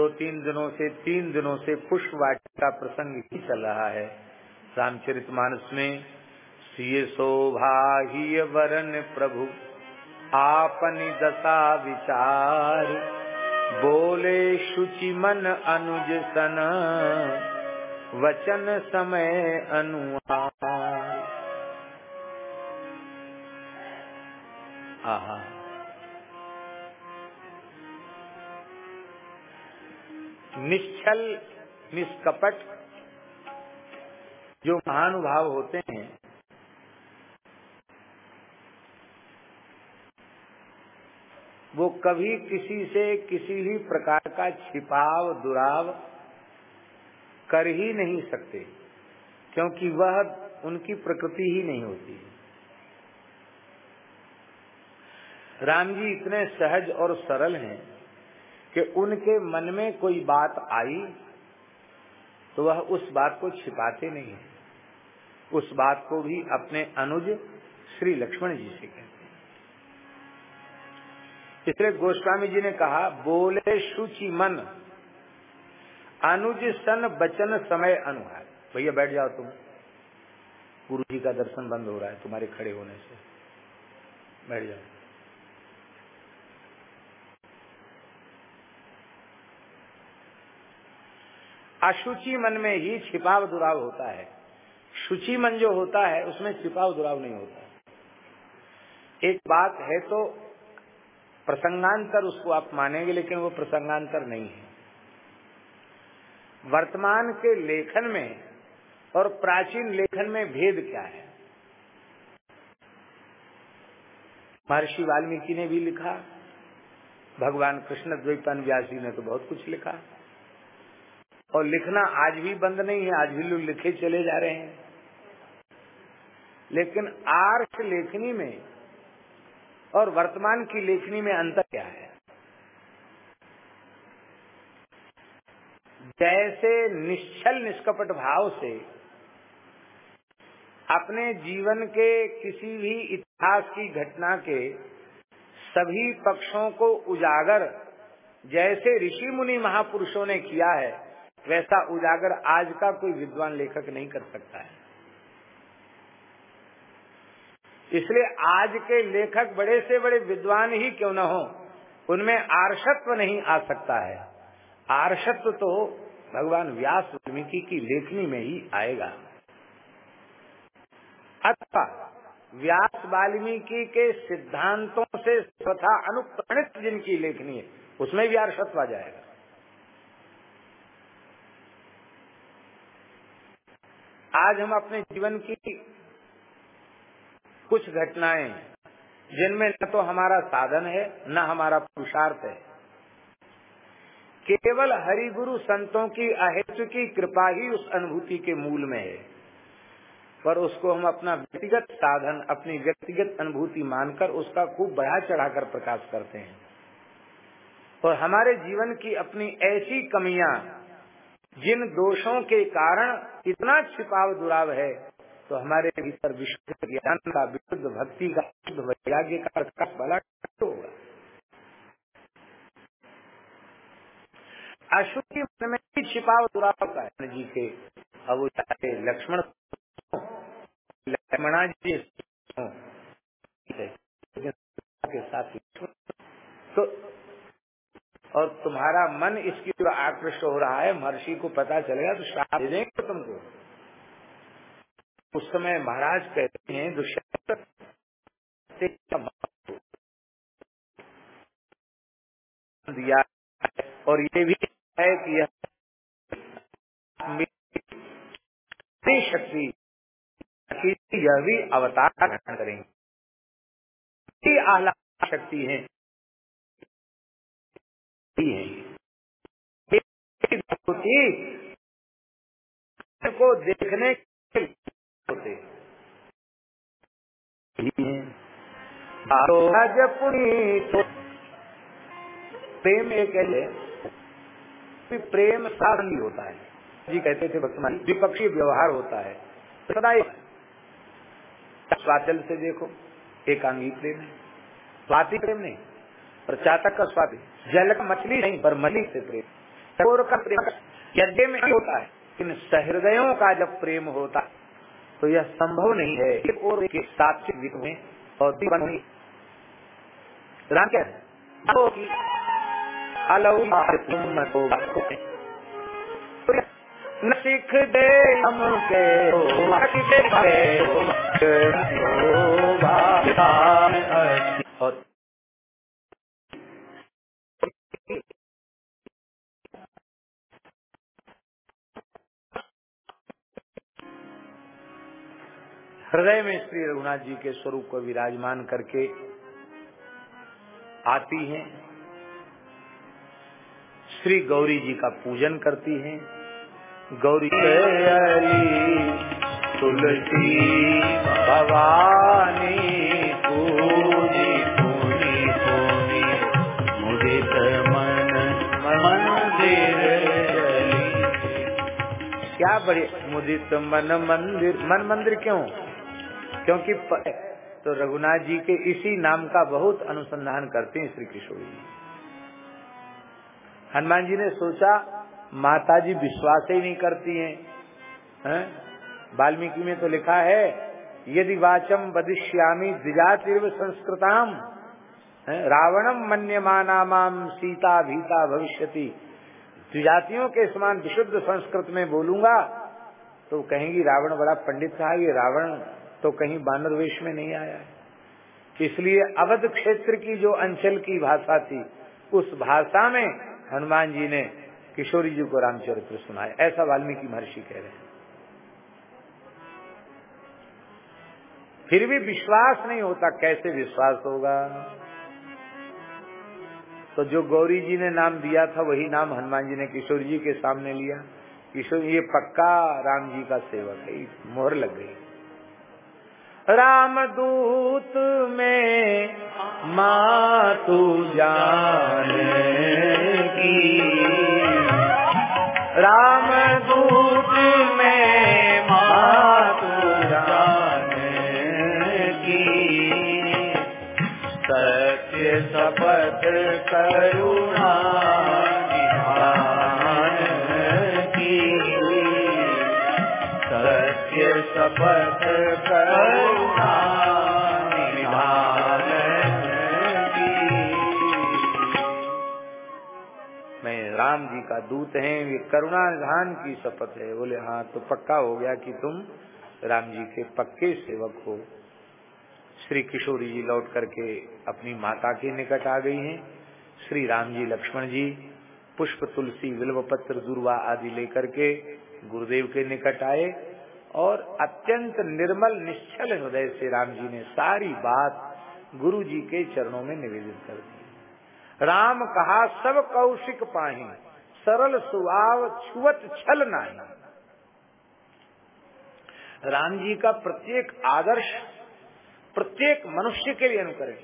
दो तीन दिनों से, तीन दिनों से पुष्प वाटिका प्रसंग ही चल रहा है। रामचरित मानस में शोभा वरन प्रभु, आपनी दशा विचार। बोले शुचि मन अनुज सन, वचन समय अनुहार आहा। निश्चल, निष्कपट जो महानुभाव होते हैं, वो कभी किसी से किसी भी प्रकार का छिपाव, दुराव कर ही नहीं सकते, क्योंकि वह उनकी प्रकृति ही नहीं होती राम जी इतने सहज और सरल हैं कि उनके मन में कोई बात आई तो वह उस बात को छिपाते नहीं है। उस बात को भी अपने अनुज श्री लक्ष्मण जी से कहते हैं। इसलिए गोस्वामी जी ने कहा, बोले शुचि मन, अनुज सन बचन समय अनुहार। भैया बैठ जाओ तुम। गुरु जी का दर्शन बंद हो रहा है, तुम्हारे खड़े होने से। बैठ जाओ। अशुचि मन में ही छिपाव दुराव होता है। शुचि मन जो होता है, उसमें छिपाव दुराव नहीं होता। एक बात है तो प्रसंगांतर उसको आप मानेंगे, लेकिन वो प्रसंगांतर नहीं है। वर्तमान के लेखन में और प्राचीन लेखन में भेद क्या है? महर्षि वाल्मीकि ने भी लिखा, भगवान कृष्ण द्वैपान व्यास जी ने तो बहुत कुछ लिखा। और लिखना आज भी बंद नहीं है, आज भी लोग लिखे चले जा रहे हैं। लेकिन आर्ष लेखनी में और वर्तमान की लेखनी में अंतर क्या है? जैसे निश्चल निष्कपट भाव से अपने जीवन के किसी भी इतिहास की घटना के सभी पक्षों को उजागर, जैसे ऋषि मुनि महापुरुषों ने किया है वैसा उजागर आज का कोई विद्वान लेखक नहीं कर सकता है। इसलिए आज के लेखक बड़े से बड़े विद्वान ही क्यों न हो, उनमें आर्षत्व नहीं आ सकता है। आर्षत्व तो भगवान व्यास वाल्मीकि की लेखनी में ही आएगा। अथवा व्यास वाल्मीकि के सिद्धांतों से तथा अनुप्राणित जिनकी लेखनी है, उसमें भी आर्षत्व आ जाएगा। आज हम अपने जीवन की कुछ घटनाएँ जिनमें न तो हमारा साधन है, न हमारा पुरुषार्थ है। केवल हरि गुरु संतों की अहित की कृपा ही उस अनुभूति के मूल में है। पर उसको हम अपना व्यक्तिगत साधन, अपनी व्यक्तिगत अनुभूति मानकर उसका खूब बढ़ा चढ़ाकर प्रकाश करते हैं। और हमारे जीवन की अपनी ऐसी कमियाँ जिन दोषों के कारण इतना छिपाव दुराव है तो हमारे भीतर विशुद्ध ज्ञान का, विशुद्ध भक्ति का, विशुद्ध वैराग्य का प्रकाश होगा? अशुद्धि मन में भी छिपाव दुराव का जी के। अब चाहे लक्ष्मण लक्ष्मणा जी के साथ तो और तुम्हारा मन इसकी ओर आकृष्ट हो रहा है, महर्षि को पता चलेगा तो श्राप दे देंगे तुमको। उस समय महाराज कहते हैं, दुष्यंत दिया और ये भी है कि यह शक्ति यह भी अवतार ग्रहण करेंगे। आला शक्ति है। को देखने होते तो प्रेम एक है प्रेम साधन होता है। जी कहते थे वर्तमान द्विपक्षीय व्यवहार होता है। सदा स्वाचल से देखो, एकांगी प्रेम है। स्वाति प्रेम नहीं। और चातक का स्वाति जल का मछली नहीं पर मछली से प्रेम का प्रेम यज्ञ में होता है लेकिन सहृदयों का जब प्रेम होता तो यह संभव नहीं है एक और एक सात्विक में और राम क्या न सीख दे हमके और हृदय में श्री रघुनाथ जी के स्वरूप को विराजमान करके आती हैं। श्री गौरी जी का पूजन करती हैं। गौरी तुलसी भवानी पूरी पूरी मुदित मन मंदिर क्या बड़े मुदित मन मंदिर मन मंदिर क्यों? क्योंकि तो रघुनाथ जी के इसी नाम का बहुत अनुसंधान करते हैं श्री किशोर जी। हनुमान जी ने सोचा माता जी विश्वास ही नहीं करती हैं, है? वाल्मीकि में तो लिखा है, यदि वाचम बदिश्यामी द्विजातिर्व संस्कृताम रावणम मन्यमाना माम सीता भीता भविष्यति। द्विजातियों के समान विशुद्ध संस्कृत में बोलूँगा तो कहेंगी, रावण बड़ा पंडित था, ये रावण तो कहीं बानर वेश में नहीं आया है। इसलिए अवध क्षेत्र की जो अंचल की भाषा थी, उस भाषा में हनुमान जी ने किशोरी जी को रामचरित्र सुनाया। ऐसा वाल्मीकि महर्षि कह रहे हैं। फिर भी विश्वास नहीं होता, कैसे विश्वास होगा? तो जो गौरी जी ने नाम दिया था, वही नाम हनुमान जी ने किशोर जी के सामने लिया। किशोर, ये पक्का राम जी का सेवक है, मोहर लग गई। राम दूत में माँ तू जान की। राम दूत में माँ तू जान की। सत्य शपथ करुणा मैं राम जी का दूत है ये करुणा निधान की शपथ है। बोले हाँ तो पक्का हो गया कि तुम राम जी के पक्के सेवक हो। श्री किशोरी जी लौट करके अपनी माता के निकट आ गई हैं। श्री राम जी, लक्ष्मण जी, पुष्प, तुलसी विल्व पत्र दुर्वा आदि लेकर के गुरुदेव के निकट आए। अत्यंत निर्मल, निश्चल हृदय से राम जी ने सारी बात गुरु जी के चरणों में निवेदित कर दी। राम कहा, सब कौशिक पाही, सरल सुभाव छुअत छल नहीं। राम जी का प्रत्येक आदर्श, प्रत्येक मनुष्य के लिए अनुकरण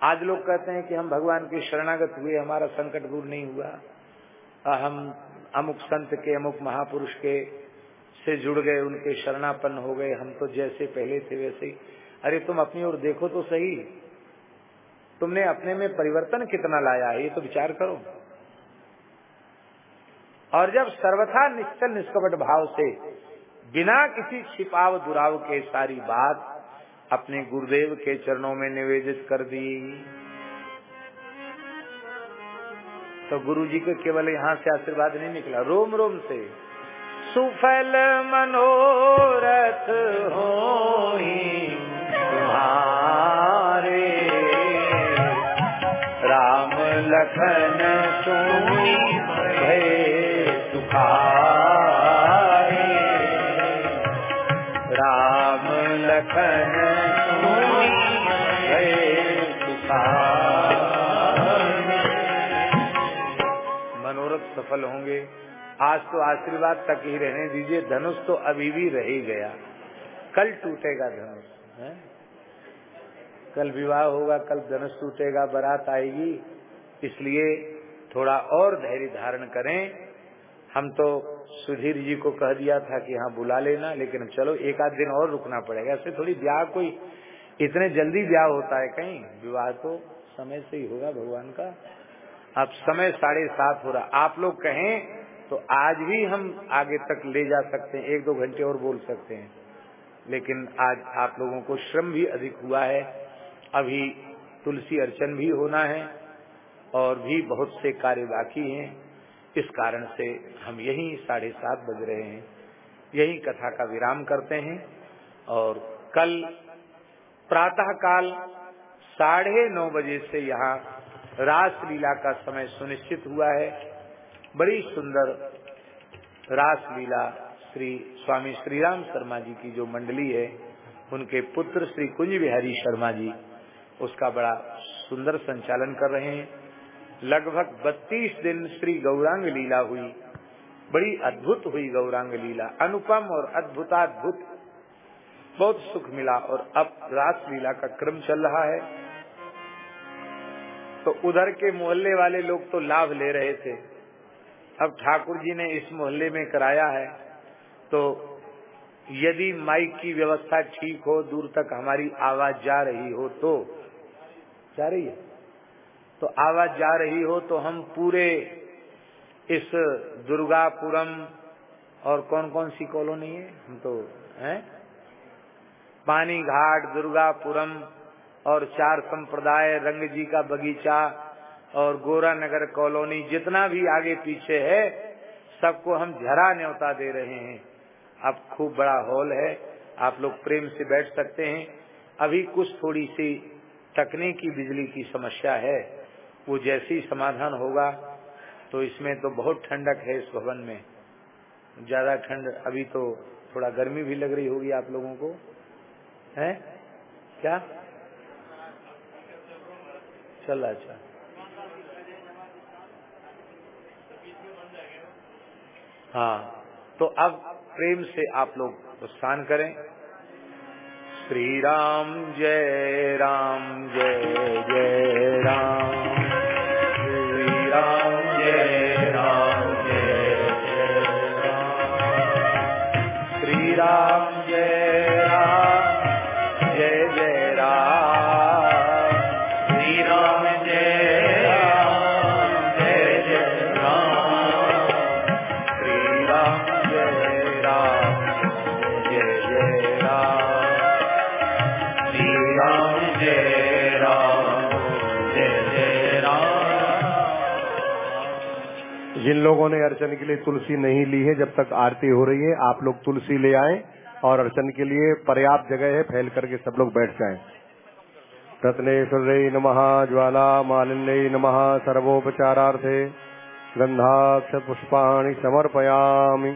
आज लोग कहते हैं कि हम भगवान के शरणागत हुए, हमारा संकट दूर नहीं हुआ। हम अमुक संत के, अमुक महापुरुष के से जुड़ गए, उनके शरणापन्न हो गए। हम तो जैसे पहले थे वैसे ही। अरे तुम अपनी ओर देखो तो सही। तुमने अपने में परिवर्तन कितना लाया है, ये तो विचार करो। और जब सर्वथा निश्चल निष्कपट भाव से, बिना किसी छिपाव दुराव के सारी बात अपने गुरुदेव के चरणों में निवेदित कर दी। तो गुरु जी को केवल यहाँ से आशीर्वाद नहीं निकला। रोम रोम से। सुफल मनोरथ हो तुम्हारे। राम लखन सुनी होंगे। आज तो आशीर्वाद तक ही रहने दीजिए, धनुष तो अभी भी रह ही गया। कल टूटेगा धनुष कल विवाह होगा, कल धनुष टूटेगा, बारात आएगी। इसलिए थोड़ा और धैर्य धारण करें। हम तो सुधीर जी को कह दिया था कि हाँ बुला लेना, लेकिन चलो, एक आध दिन और रुकना पड़ेगा। ऐसे थोड़ी ब्याह कोई, इतने जल्दी ब्याह होता है कहीं? विवाह तो समय से ही होगा भगवान का। अब समय साढ़े सात हो रहा। आप लोग कहें तो आज भी हम आगे तक ले जा सकते हैं, एक दो घंटे और बोल सकते हैं। लेकिन आज आप लोगों को श्रम भी अधिक हुआ है, अभी तुलसी अर्चन भी होना है, और भी बहुत से कार्य बाकी हैं। इस कारण से हम यही साढ़े सात बज रहे हैं। यही कथा का विराम करते हैं, और कल प्रातः काल साढ़े नौ बजे से यहाँ रासलीला का समय सुनिश्चित हुआ है। बड़ी सुंदर रासलीला श्री स्वामी श्रीराम शर्मा जी की जो मंडली है, उनके पुत्र श्री कुंज बिहारी शर्मा जी, उसका बड़ा सुंदर संचालन कर रहे हैं। लगभग 32 दिन श्री गौरांग लीला हुई। बड़ी अद्भुत हुई गौरांग लीला। अनुपम और अद्भुताद्भुत। बहुत सुख मिला और अब रास लीला का क्रम चल रहा है। तो उधर के मोहल्ले वाले लोग तो लाभ ले रहे थे। अब ठाकुर जी ने इस मोहल्ले में कराया है तो यदि माइक की व्यवस्था ठीक हो, दूर तक हमारी आवाज़ जा रही हो तो जा रही है? तो आवाज़ जा रही हो तो हम पूरे इस दुर्गापुरम और कौन कौन सी कॉलोनी है? हम तो हैं? पानी घाट दुर्गापुरम और चार संप्रदाय, रंग जी का बगीचा और गोरा नगर कॉलोनी जितना भी आगे पीछे है, सबको हम झरा न्योता दे रहे हैं। अब खूब बड़ा हॉल है, आप लोग प्रेम से बैठ सकते हैं। अभी कुछ थोड़ी सी तकनीकी बिजली की समस्या है, वो जैसी समाधान होगा तो इसमें तो बहुत ठंडक है इस भवन में। ज़्यादा ठंड, अभी तो थोड़ा गर्मी भी लग रही होगी आप लोगों को। है? क्या? चल अच्छा हाँ तो अब प्रेम से आप लोग प्रस्थान करें। श्री राम जय राम, जय जय राम। लोगों ने अर्चन के लिए तुलसी नहीं ली है जब तक आरती हो रही है आप लोग तुलसी ले आए और अर्चन के लिए पर्याप्त जगह है फैल करके सब लोग बैठ जाए। रत्नेश्वर नमः ज्वाला मालिन्य नमः सर्वोपचारार्थे गन्धाक्षपुष्पाणि समर्पयामि।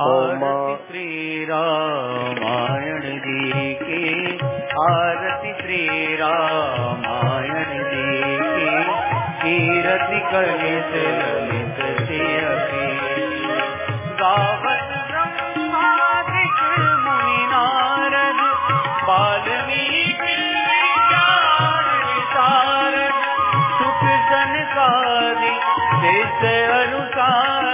आरती श्री रामायण जी की आरती श्री रामायण जी की कीरति कलित देश अनुसार